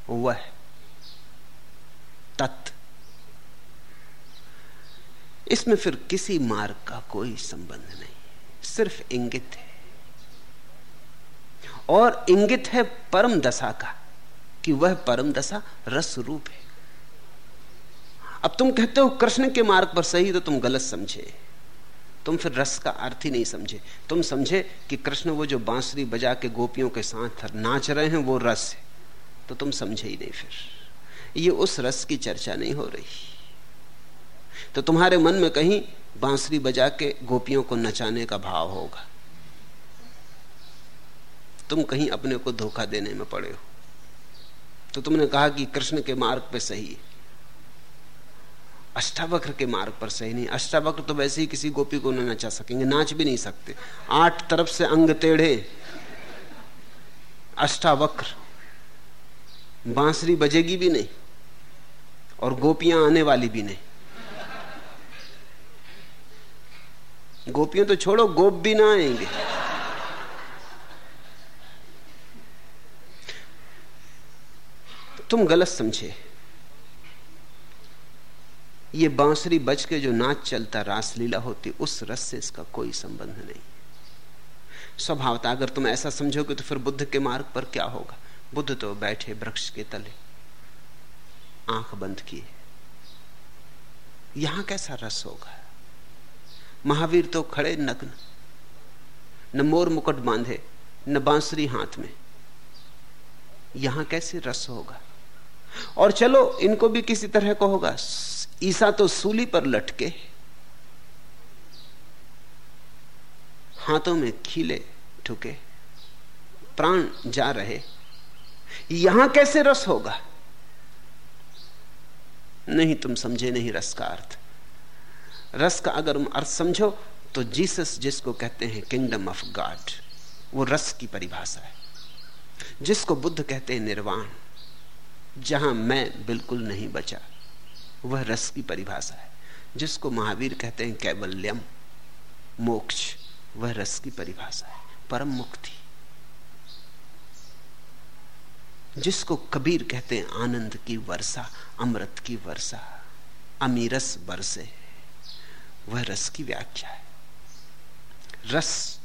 वह तत् इसमें फिर किसी मार्ग का कोई संबंध नहीं। सिर्फ़ इंगित है। और इंगित है परम दशा का, कि वह परम दशा रस रूप है। अब तुम कहते हो कृष्ण के मार्ग पर सही तो तुम गलत समझे। तुम फिर रस का अर्थ ही नहीं समझे। तुम समझे कि कृष्ण वो जो बांसुरी बजा के गोपियों के साथ नाच रहे हैं, वो रस है। तो तुम समझे ही नहीं फिर। ये उस रस की चर्चा नहीं हो रही। तो तुम्हारे मन में कहीं बांसुरी बजा के गोपियों को नचाने का भाव होगा। तुम कहीं अपने को धोखा देने में पड़े हो। तो तुमने कहा कि कृष्ण के मार्ग पे सही है। अष्टावक्र के मार्ग पर सही नहीं। अष्टावक्र तो वैसे ही किसी गोपी को न नचा सकेंगे, नाच भी नहीं सकते। आठ तरफ़ से अंग टेढ़े। अष्टावक्र। बांसुरी बजेगी भी नहीं। और गोपियाँ आने वाली भी नहीं। गोपियों तो छोड़ो, गोप भी ना आएँगे। तुम गलत समझे। ये बांसुरी बज के जो नाच चलता, रासलीला होती, उस रस से इसका कोई संबंध नहीं। स्वभावता अगर तुम ऐसा समझोगे तो फिर बुद्ध के मार्ग पर क्या होगा? बुद्ध तो बैठे वृक्ष के तले। आँख बंद किए यहाँ कैसा रस होगा? महावीर तो खड़े नग्न, न मोर मुकुट बांधे, न बांसुरी हाथ में। यहाँ कैसे रस होगा? और चलो, इनको भी किसी तरह को होगा। ईसा तो सूली पर लटके। हाथों में खीले ठुके, प्राण जा रहे। यहाँ कैसे रस होगा? नहीं तुम समझे नहीं रस का अर्थ। रस का अगर तुम अर्थ समझो तो जीसस जिसको कहते हैं किंगडम ऑफ़ गॉड, वो रस की परिभाषा है। जिसको बुद्ध कहते हैं निर्वाण, जहाँ मैं बिल्कुल नहीं बचा, वह रस की परिभाषा है। जिसको महावीर कहते हैं कैवल्यम, मोक्ष, वह रस की परिभाषा है। परम मुक्ति जिसको कबीर कहते हैं, आनंद की वर्षा, अमृत की वर्षा, अमीरस बरसे, वह रस की व्याख्या है। रस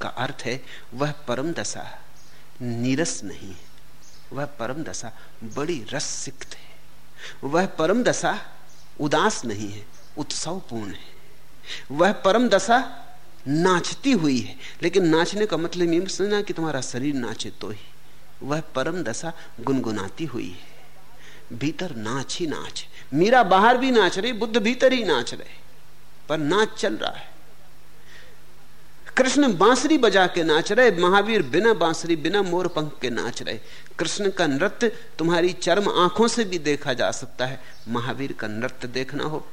का अर्थ है, वह परम दशा, नीरस नहीं है, वह परम दशा, बड़ी रस सिक्त है। वह परम दशा, उदास नहीं है, उत्सवपूर्ण है। वह परम दशा, नाचती हुई है, लेकिन नाचने का मतलब ये समझना कि तुम्हारा शरीर नाचे तो ही। वह परम दशा गुनगुनाती हुई। है भीतर नाच ही नाच। मीरा बाहर भी नाच रही, बुद्ध भीतर ही नाच रहे। पर नाच चल रहा है। कृष्ण बांसुरी बजा के नाच रहे, महावीर बिना बांसुरी, बिना मोर पंख के नाच रहे। कृष्ण का नृत्य तुम्हारी चर्म आँखों से भी देखा जा सकता है। महावीर का नृत्य देखना हो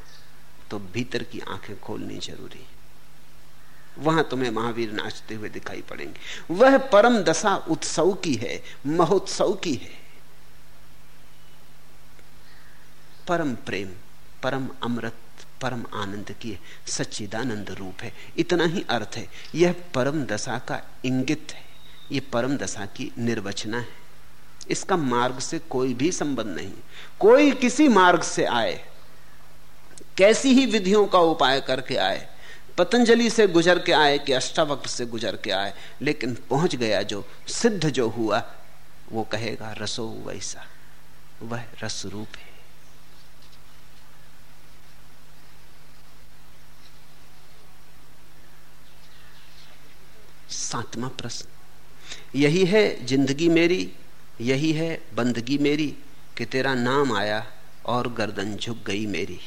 तो भीतर की आँखें खोलनी ज़रूरी। है वहाँ तुम्हें महावीर नाचते हुए दिखाई पड़ेंगे। वह परम दशा उत्सव की है, महोत्सव की है। परम प्रेम, परम अमृत, परम आनंद की सच्चिदानंद रूप है। इतना ही अर्थ है, यह परम दशा का इंगित है। यह परम दशा की निर्वचना है। इसका मार्ग से कोई भी संबंध नहीं। कोई किसी मार्ग से आए, कैसी ही विधियों का उपाय करके आए पतंजलि से गुजर के आए कि अष्टावक्र से गुजर के आए, लेकिन पहुँच गया जो सिद्ध जो हुआ, वो कहेगा, रसो वैसा, वह रस रूप है। सातवां प्रश्न, यही है ज़िंदगी मेरी, यही है बंदगी मेरी, कि तेरा नाम आया और गर्दन झुक गई मेरी।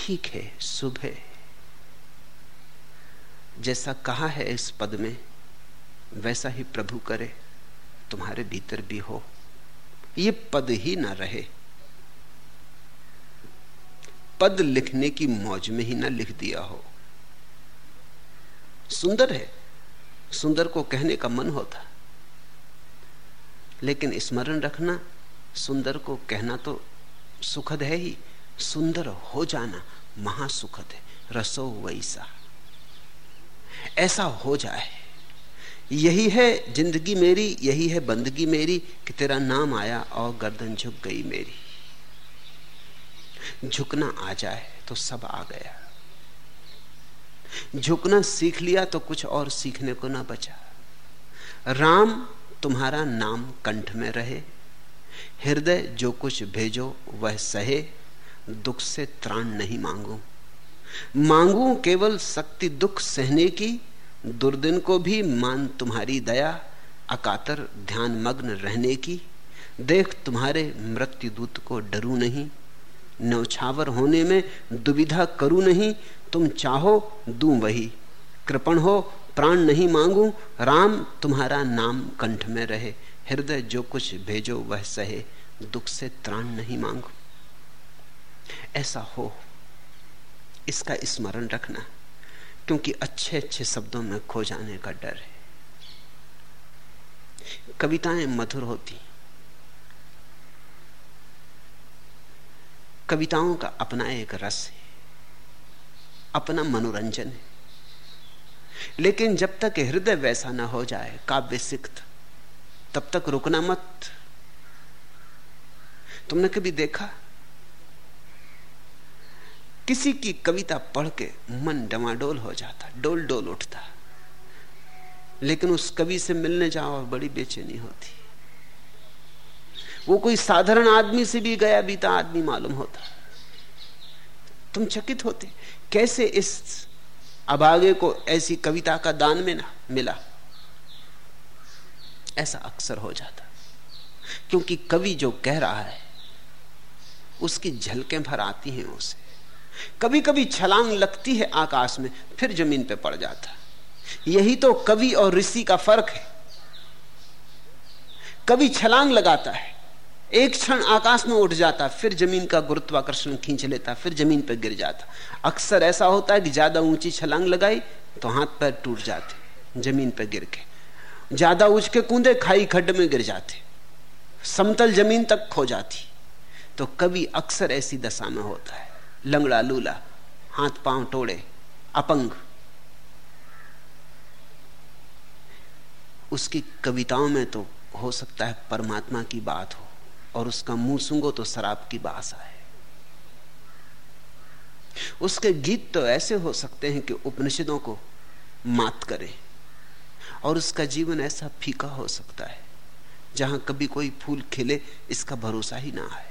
ठीक है, शुभ है। जैसा कहा है इस पद में, वैसा ही प्रभु करे, तुम्हारे भीतर भी हो। ये पद ही ना रहे। पद लिखने की मौज में ही ना लिख दिया हो। सुंदर है। सुंदर को कहने का मन होता। लेकिन स्मरण रखना, सुंदर को कहना तो सुखद है ही। सुंदर हो जाना महासुखद है। रसो वैसा। ऐसा हो जाए। यही है ज़िंदगी मेरी, यही है बंदगी मेरी कि तेरा नाम आया और गर्दन झुक गई मेरी। झुकना आ जाए तो सब आ गया। झुकना सीख लिया तो कुछ और सीखने को ना बचा। राम तुम्हारा नाम कंठ में रहे। हृदय जो कुछ भेजो वह सहे। दुख से त्राण नहीं मांगू। मांगू केवल शक्ति दुख सहने की, दुर्दिन को भी मान तुम्हारी दया, अकातर ध्यान मग्न रहने की। देख तुम्हारे मृत्यु दूत को डरू नहीं नौछावर होने में दुविधा करूँ नहीं, तुम चाहो दू वही। कृपण हो, प्राण नहीं मांगू, राम तुम्हारा नाम कंठ में रहे, हृदय जो कुछ भेजो वह सहे, दुख से त्राण नहीं मांगू। ऐसा हो, इसका स्मरण रखना, क्योंकि अच्छे अच्छे शब्दों में खो जाने का डर है। कविताएँ मधुर होती, कविताओं का अपना एक रस है, अपना मनोरंजन है। लेकिन जब तक हृदय वैसा ना हो जाए, काव्य सिक्त, तब तक रुकना मत। तुमने कभी देखा? किसी की कविता पढ़ के मन डमाडोल हो जाता डोल डोल उठता। लेकिन उस कवि से मिलने जाओ और बड़ी बेचैनी होती। वो कोई साधारण आदमी से भी गया, बीता आदमी मालूम होता। तुम चकित होते। कैसे इस अभागे को ऐसी कविता का दान में ना मिला? ऐसा अक्सर हो जाता। क्योंकि कवि जो कह रहा है, उसकी झलकें भर आती हैं उसे। कभी कभी छलांग लगती है आकाश में, फिर ज़मीन पे पड़ जाता यही तो कवि और ऋषि का फ़र्क है। कवि छलांग लगाता है, एक क्षण आकाश में उठ जाता, फिर ज़मीन का गुरुत्वाकर्षण खींच लेता, फिर ज़मीन पर गिर जाता। अक्सर ऐसा होता है कि ज़्यादा ऊँची छलांग लगाई तो हाथ पैर टूट जाते, ज़मीन पर गिर के। ज़्यादा उछ के कूदे, खाई खड्ड में गिर जाते। समतल ज़मीन तक खो जाती। तो कभी अक्सर ऐसी दशा में होता है। लंगड़ा लूला, हाथ पाँव तोड़े अपंग। उसकी कविताओं में तो हो सकता है परमात्मा की बात हो, और उसका मुँह सुंगो तो शराब की बास आए। उसके गीत तो ऐसे हो सकते हैं कि उपनिषदों को मात करें, और उसका जीवन ऐसा फीका हो सकता है, जहाँ कभी कोई फूल खिले, इसका भरोसा ही ना है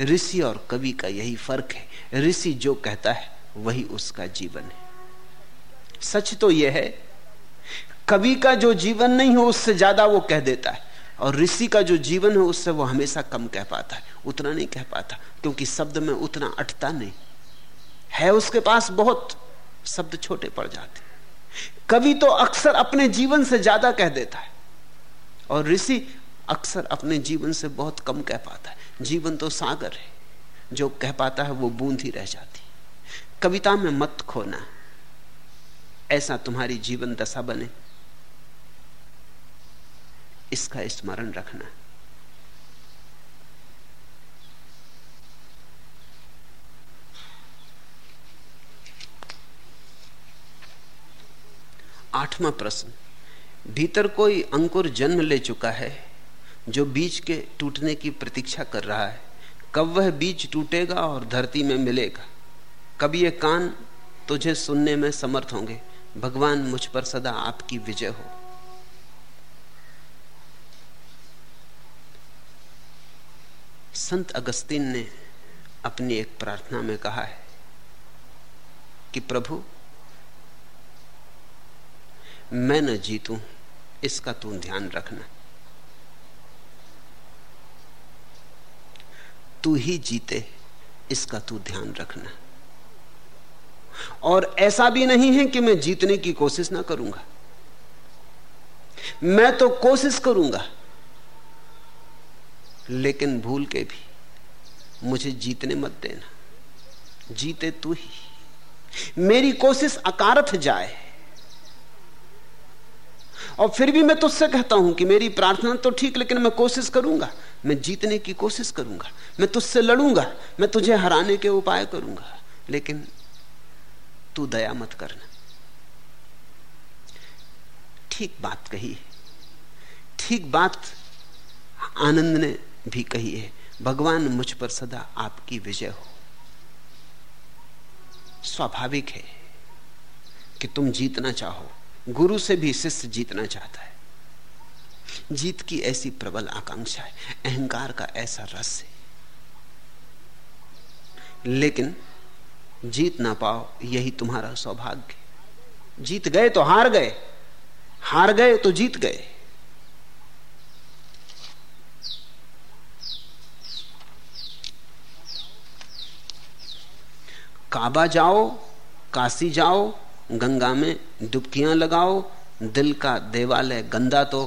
ऋषि और कवि का यही फ़र्क है। ऋषि जो कहता है, वही उसका जीवन है। सच तो यह है, कवि का जो जीवन नहीं हो, उससे ज़्यादा वो कह देता है। और ऋषि का जो जीवन है, उससे वो हमेशा कम कह पाता है। उतना नहीं कह पाता, क्योंकि शब्द में उतना अटता नहीं। है उसके पास बहुत, शब्द छोटे पड़ जाते कवि तो अक्सर अपने जीवन से ज़्यादा कह देता है। और ऋषि अक्सर अपने जीवन से बहुत कम कह पाता है। जीवन तो सागर है। जो कह पाता है वो बूंद ही रह जाती। कविता में मत खोना। ऐसा तुम्हारी जीवन दशा बने। इसका स्मरण रखना। आठवां प्रश्न। भीतर कोई अंकुर जन्म ले चुका है? जो बीज के टूटने की प्रतीक्षा कर रहा है, कब वह बीज टूटेगा और धरती में मिलेगा? कब ये कान तुझे सुनने में समर्थ होंगे? भगवान मुझ पर सदा आपकी विजय हो। संत अगस्तीन ने अपनी एक प्रार्थना में कहा है कि, प्रभु, मैं न जीतूं, इसका तू ध्यान रखना। तू ही जीते, इसका तू ध्यान रखना। और ऐसा भी नहीं है कि मैं जीतने की कोशिश ना करूँगा। मैं तो कोशिश करूँगा, लेकिन भूल के भी मुझे जीतने मत देना। जीते तू ही। मेरी कोशिश अकारथ जाए। और फिर भी मैं तुझसे कहता हूँ कि मेरी प्रार्थना तो ठीक, लेकिन मैं कोशिश करूँगा। मैं जीतने की कोशिश करूँगा, मैं तुझसे लड़ूँगा, मैं तुझे हराने के उपाय करूँगा, लेकिन तू दया मत करना। ठीक बात कही है। ठीक बात आनंद ने भी कही है। भगवान मुझ पर सदा आपकी विजय हो। स्वाभाविक है कि तुम जीतना चाहो। गुरु से भी शिष्य जीतना चाहता है। जीत की ऐसी प्रबल आकांक्षा है, अहंकार का ऐसा रस है। लेकिन जीत ना पाओ, यही तुम्हारा सौभाग्य जीत गए तो हार गए हार गए तो जीत गए। काबा जाओ, काशी जाओ, गंगा में डुबकियाँ लगाओ, दिल का देवालय गंदा तो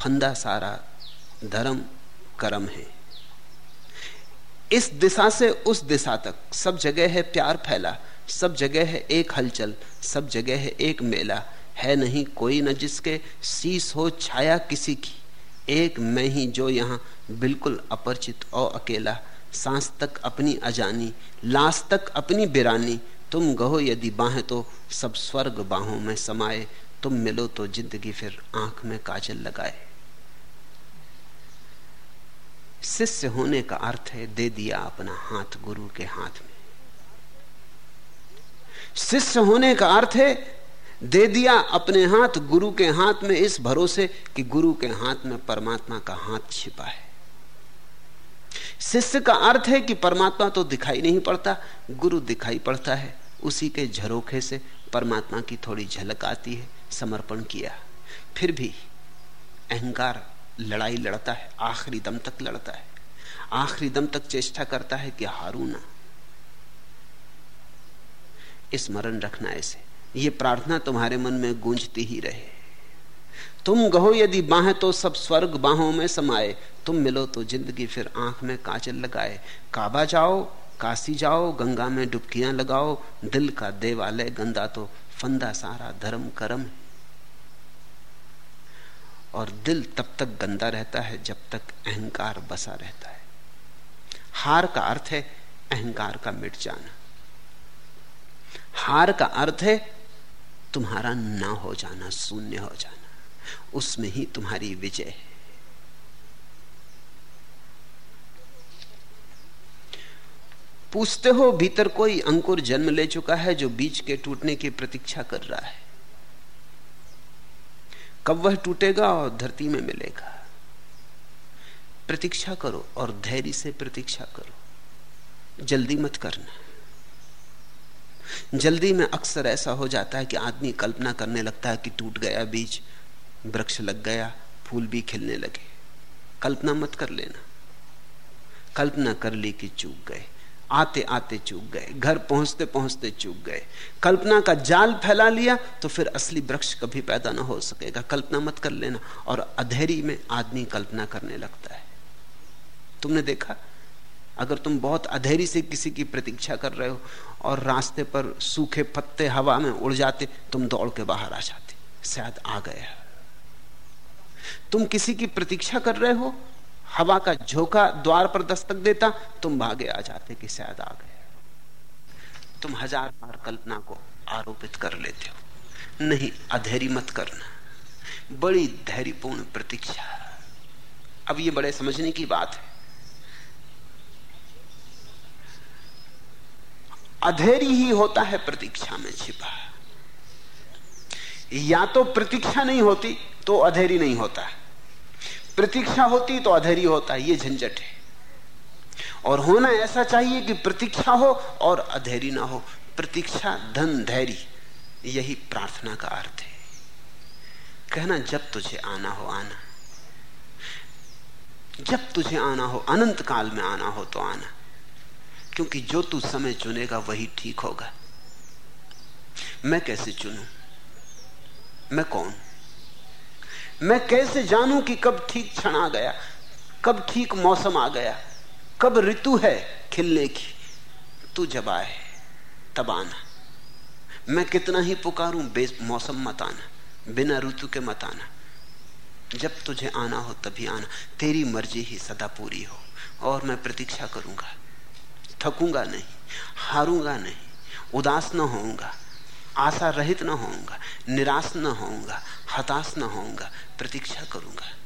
फंदा सारा धर्म, कर्म है। इस दिशा से उस दिशा तक सब जगह है प्यार फैला, सब जगह है एक हलचल, सब जगह है एक मेला। है नहीं कोई न जिसके शीस हो छाया किसी की। एक मैं ही जो यहाँ बिल्कुल अपरिचित और अकेला। सांस तक अपनी अजानी, लाश तक अपनी बिरानी। तुम गहो यदि बाहें तो सब स्वर्ग बाहों में समाये। तुम मिलो तो ज़िंदगी फिर आँख में काजल लगाए। शिष्य होने का अर्थ है, दे दिया अपना हाथ गुरु के हाथ में. शिष्य होने का अर्थ है, दे दिया अपने हाथ गुरु के हाथ में इस भरोसे कि गुरु के हाथ में परमात्मा का हाथ छिपा है. शिष्य का अर्थ है कि परमात्मा तो दिखाई नहीं पड़ता, गुरु दिखाई पड़ता है। उसी के झरोखे से परमात्मा की थोड़ी झलक आती है, समर्पण किया। फिर भी अहंकार लड़ाई लड़ता है, आखिरी दम तक लड़ता है। आखिरी दम तक चेष्टा करता है कि हारू ना स्मरण रखना ऐसे। ये प्रार्थना तुम्हारे मन में गूंजती ही रहे। तुम गहो यदि बाहें तो सब स्वर्ग बाहों में समाये। तुम मिलो तो ज़िंदगी फिर आँख में काजल लगाए। काबा जाओ, काशी जाओ, गंगा में डुबकियाँ लगाओ। दिल का देवालय गंदा तो फंदा सारा धर्म कर्म है। और दिल तब तक गंदा रहता है जब तक अहंकार बसा रहता है। हार का अर्थ है अहंकार का मिट जाना। हार का अर्थ है तुम्हारा ना हो जाना, शून्य हो जाना। उसमें ही तुम्हारी विजय है। पूछते हो, भीतर कोई अंकुर जन्म ले चुका है जो बीज के टूटने की प्रतीक्षा कर रहा है? कब वह टूटेगा और धरती में मिलेगा? प्रतीक्षा करो और धैर्य से प्रतीक्षा करो। जल्दी मत करना। जल्दी में अक्सर ऐसा हो जाता है कि आदमी कल्पना करने लगता है कि टूट गया बीज, वृक्ष लग गया, फूल भी खिलने लगे। कल्पना मत कर लेना। कल्पना कर ली कि चूक गए। आते आते चूक गए, घर पहुँचते पहुँचते चूक गए। कल्पना का जाल फैला लिया तो फिर असली वृक्ष कभी पैदा ना हो सकेगा। कल्पना मत कर लेना। और अधेरी में आदमी कल्पना करने लगता है। तुमने देखा? अगर तुम बहुत अधेरी से किसी की प्रतीक्षा कर रहे हो और रास्ते पर सूखे पत्ते हवा में उड़ जाते, तुम दौड़ के बाहर आ जाते। शायद आ गया तुम किसी की प्रतीक्षा कर रहे हो हवा का झोंका द्वार पर दस्तक देता, तुम भागे आ जाते कि शायद आ गए। तुम हज़ार बार कल्पना को आरोपित कर लेते हो। नहीं, अधेरी मत करना। बड़ी धैर्यपूर्ण प्रतीक्षा। अब ये बड़े समझने की बात है। अधेरी ही होता है प्रतीक्षा में छिपा। या तो प्रतीक्षा नहीं होती तो अधेरी नहीं होता। है प्रतीक्षा होती तो अधेरी होता, ये झंझट है। और होना ऐसा चाहिए कि प्रतीक्षा हो और अधेरी ना हो। प्रतीक्षा धन धैर्य, यही प्रार्थना का अर्थ है। कहना, जब तुझे आना हो आना। जब तुझे आना हो, अनंत काल में आना हो तो आना। क्योंकि जो तू समय चुनेगा, वही ठीक होगा। मैं कैसे चुनू? मैं कौन? मैं कैसे जानूं कि कब ठीक क्षण आ गया? कब ठीक मौसम आ गया? कब ऋतु है खिलने की? तू जब आए, तब आना। मैं कितना ही पुकारूं मौसम मत आना, बिना ऋतु के मत आना। जब तुझे आना हो, तभी आना। तेरी मर्ज़ी ही सदा पूरी हो, और मैं प्रतीक्षा करूँगा। थकूँगा नहीं, हारूँगा नहीं, उदास न होऊँगा। आशा रहित ना होऊँगा, निराश न होऊँगा, हताश न होऊँगा, प्रतीक्षा करूँगा।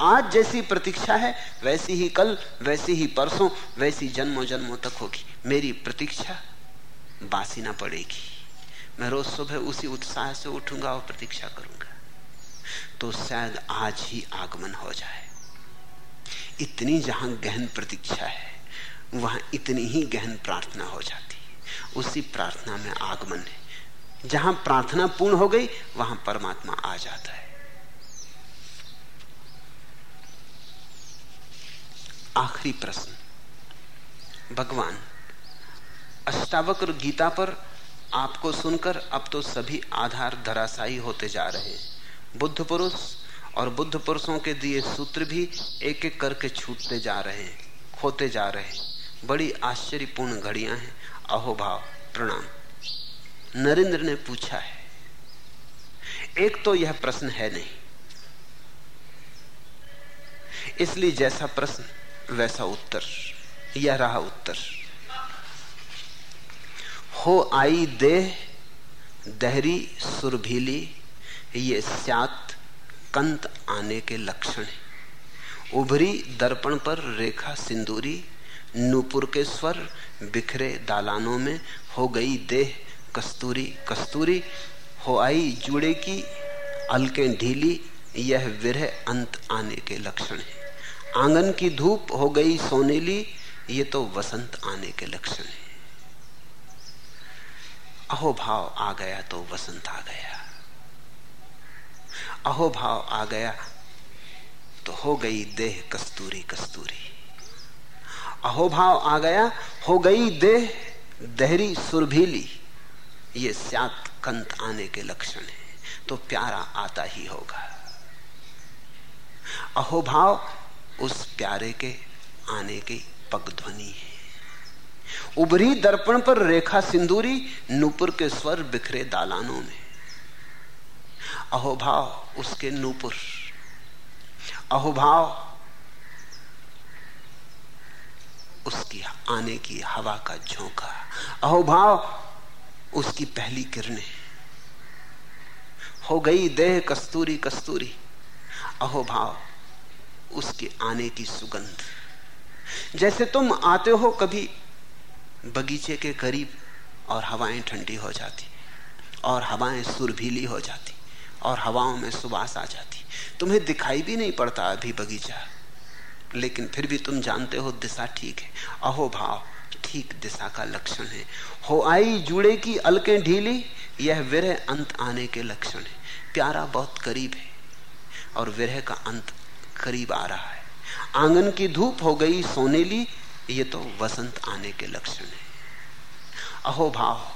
आज जैसी प्रतीक्षा है, वैसी ही कल, वैसी ही परसों, वैसी जन्मों जन्मों तक होगी। मेरी प्रतीक्षा बासी ना पड़ेगी। मैं रोज सुबह उसी उत्साह से उठूँगा और प्रतीक्षा करूँगा। तो शायद आज ही आगमन हो जाए। इतनी जहाँ गहन प्रतीक्षा है, वहाँ इतनी ही गहन प्रार्थना हो जाती। है उसी प्रार्थना में आगमन है। जहाँ प्रार्थना पूर्ण हो गई, वहाँ परमात्मा आ जाता है। आखिरी प्रश्न। भगवान, अष्टावक्र गीता पर आपको सुनकर अब तो सभी आधार धराशायी होते जा रहे हैं। बुद्ध पुरुष और बुद्ध पुरुषों के दिए सूत्र भी एक एक करके छूटते जा रहे हैं खोते जा रहे हैं। बड़ी आश्चर्यपूर्ण घड़ियाँ हैं। अहोभाव प्रणाम। नरेंद्र ने पूछा है। एक तो यह प्रश्न है नहीं। इसलिए जैसा प्रश्न, वैसा उत्तर। यह रहा उत्तर। हो आई देह, दहरी सुरभीली ये स्यात कंत आने के लक्षण है। उभरी दर्पण पर रेखा सिंदूरी, नूपुर के स्वर बिखरे दालानों में हो गई देह। कस्तूरी कस्तूरी हो आई जुड़े की, अलके ढीली, यह विरह अंत आने के लक्षण है। आँगन की धूप हो गई सोनेली, ये तो वसंत आने के लक्षण है। अहो भाव आ गया तो वसंत आ गया। अहो भाव आ गया तो हो गई देह कस्तूरी कस्तूरी। अहो भाव आ गया, हो गई देह दहरी सुरभीली। ये स्यात कंत आने के लक्षण है। तो प्यारा आता ही होगा। अहोभाव उस प्यारे के आने की पगध्वनि है। उभरी दर्पण पर रेखा सिंदूरी नूपुर के स्वर बिखरे दालानों में। अहोभाव उसके नूपुर। अहोभाव उसकी आने की हवा का झोंका। अहोभाव उसकी पहली किरणें। हो गई देह कस्तूरी कस्तूरी अहोभाव उसके आने की सुगंध। जैसे तुम आते हो कभी बगीचे के करीब और हवाएँ ठंडी हो जाती, और हवाएँ सुरभीली हो जाती, और हवाओं में सुबास आ जाती। तुम्हें दिखाई भी नहीं पड़ता अभी बगीचा, लेकिन फिर भी तुम जानते हो दिशा ठीक है। अहो भाव ठीक दिशा का लक्षण है। हो आई जुड़े की अलके ढीली, यह विरह अंत आने के लक्षण है। प्यारा बहुत करीब है और विरह का अंत करीब आ रहा है। आँगन की धूप हो गई सोनेली ये तो वसंत आने के लक्षण है। अहो भाव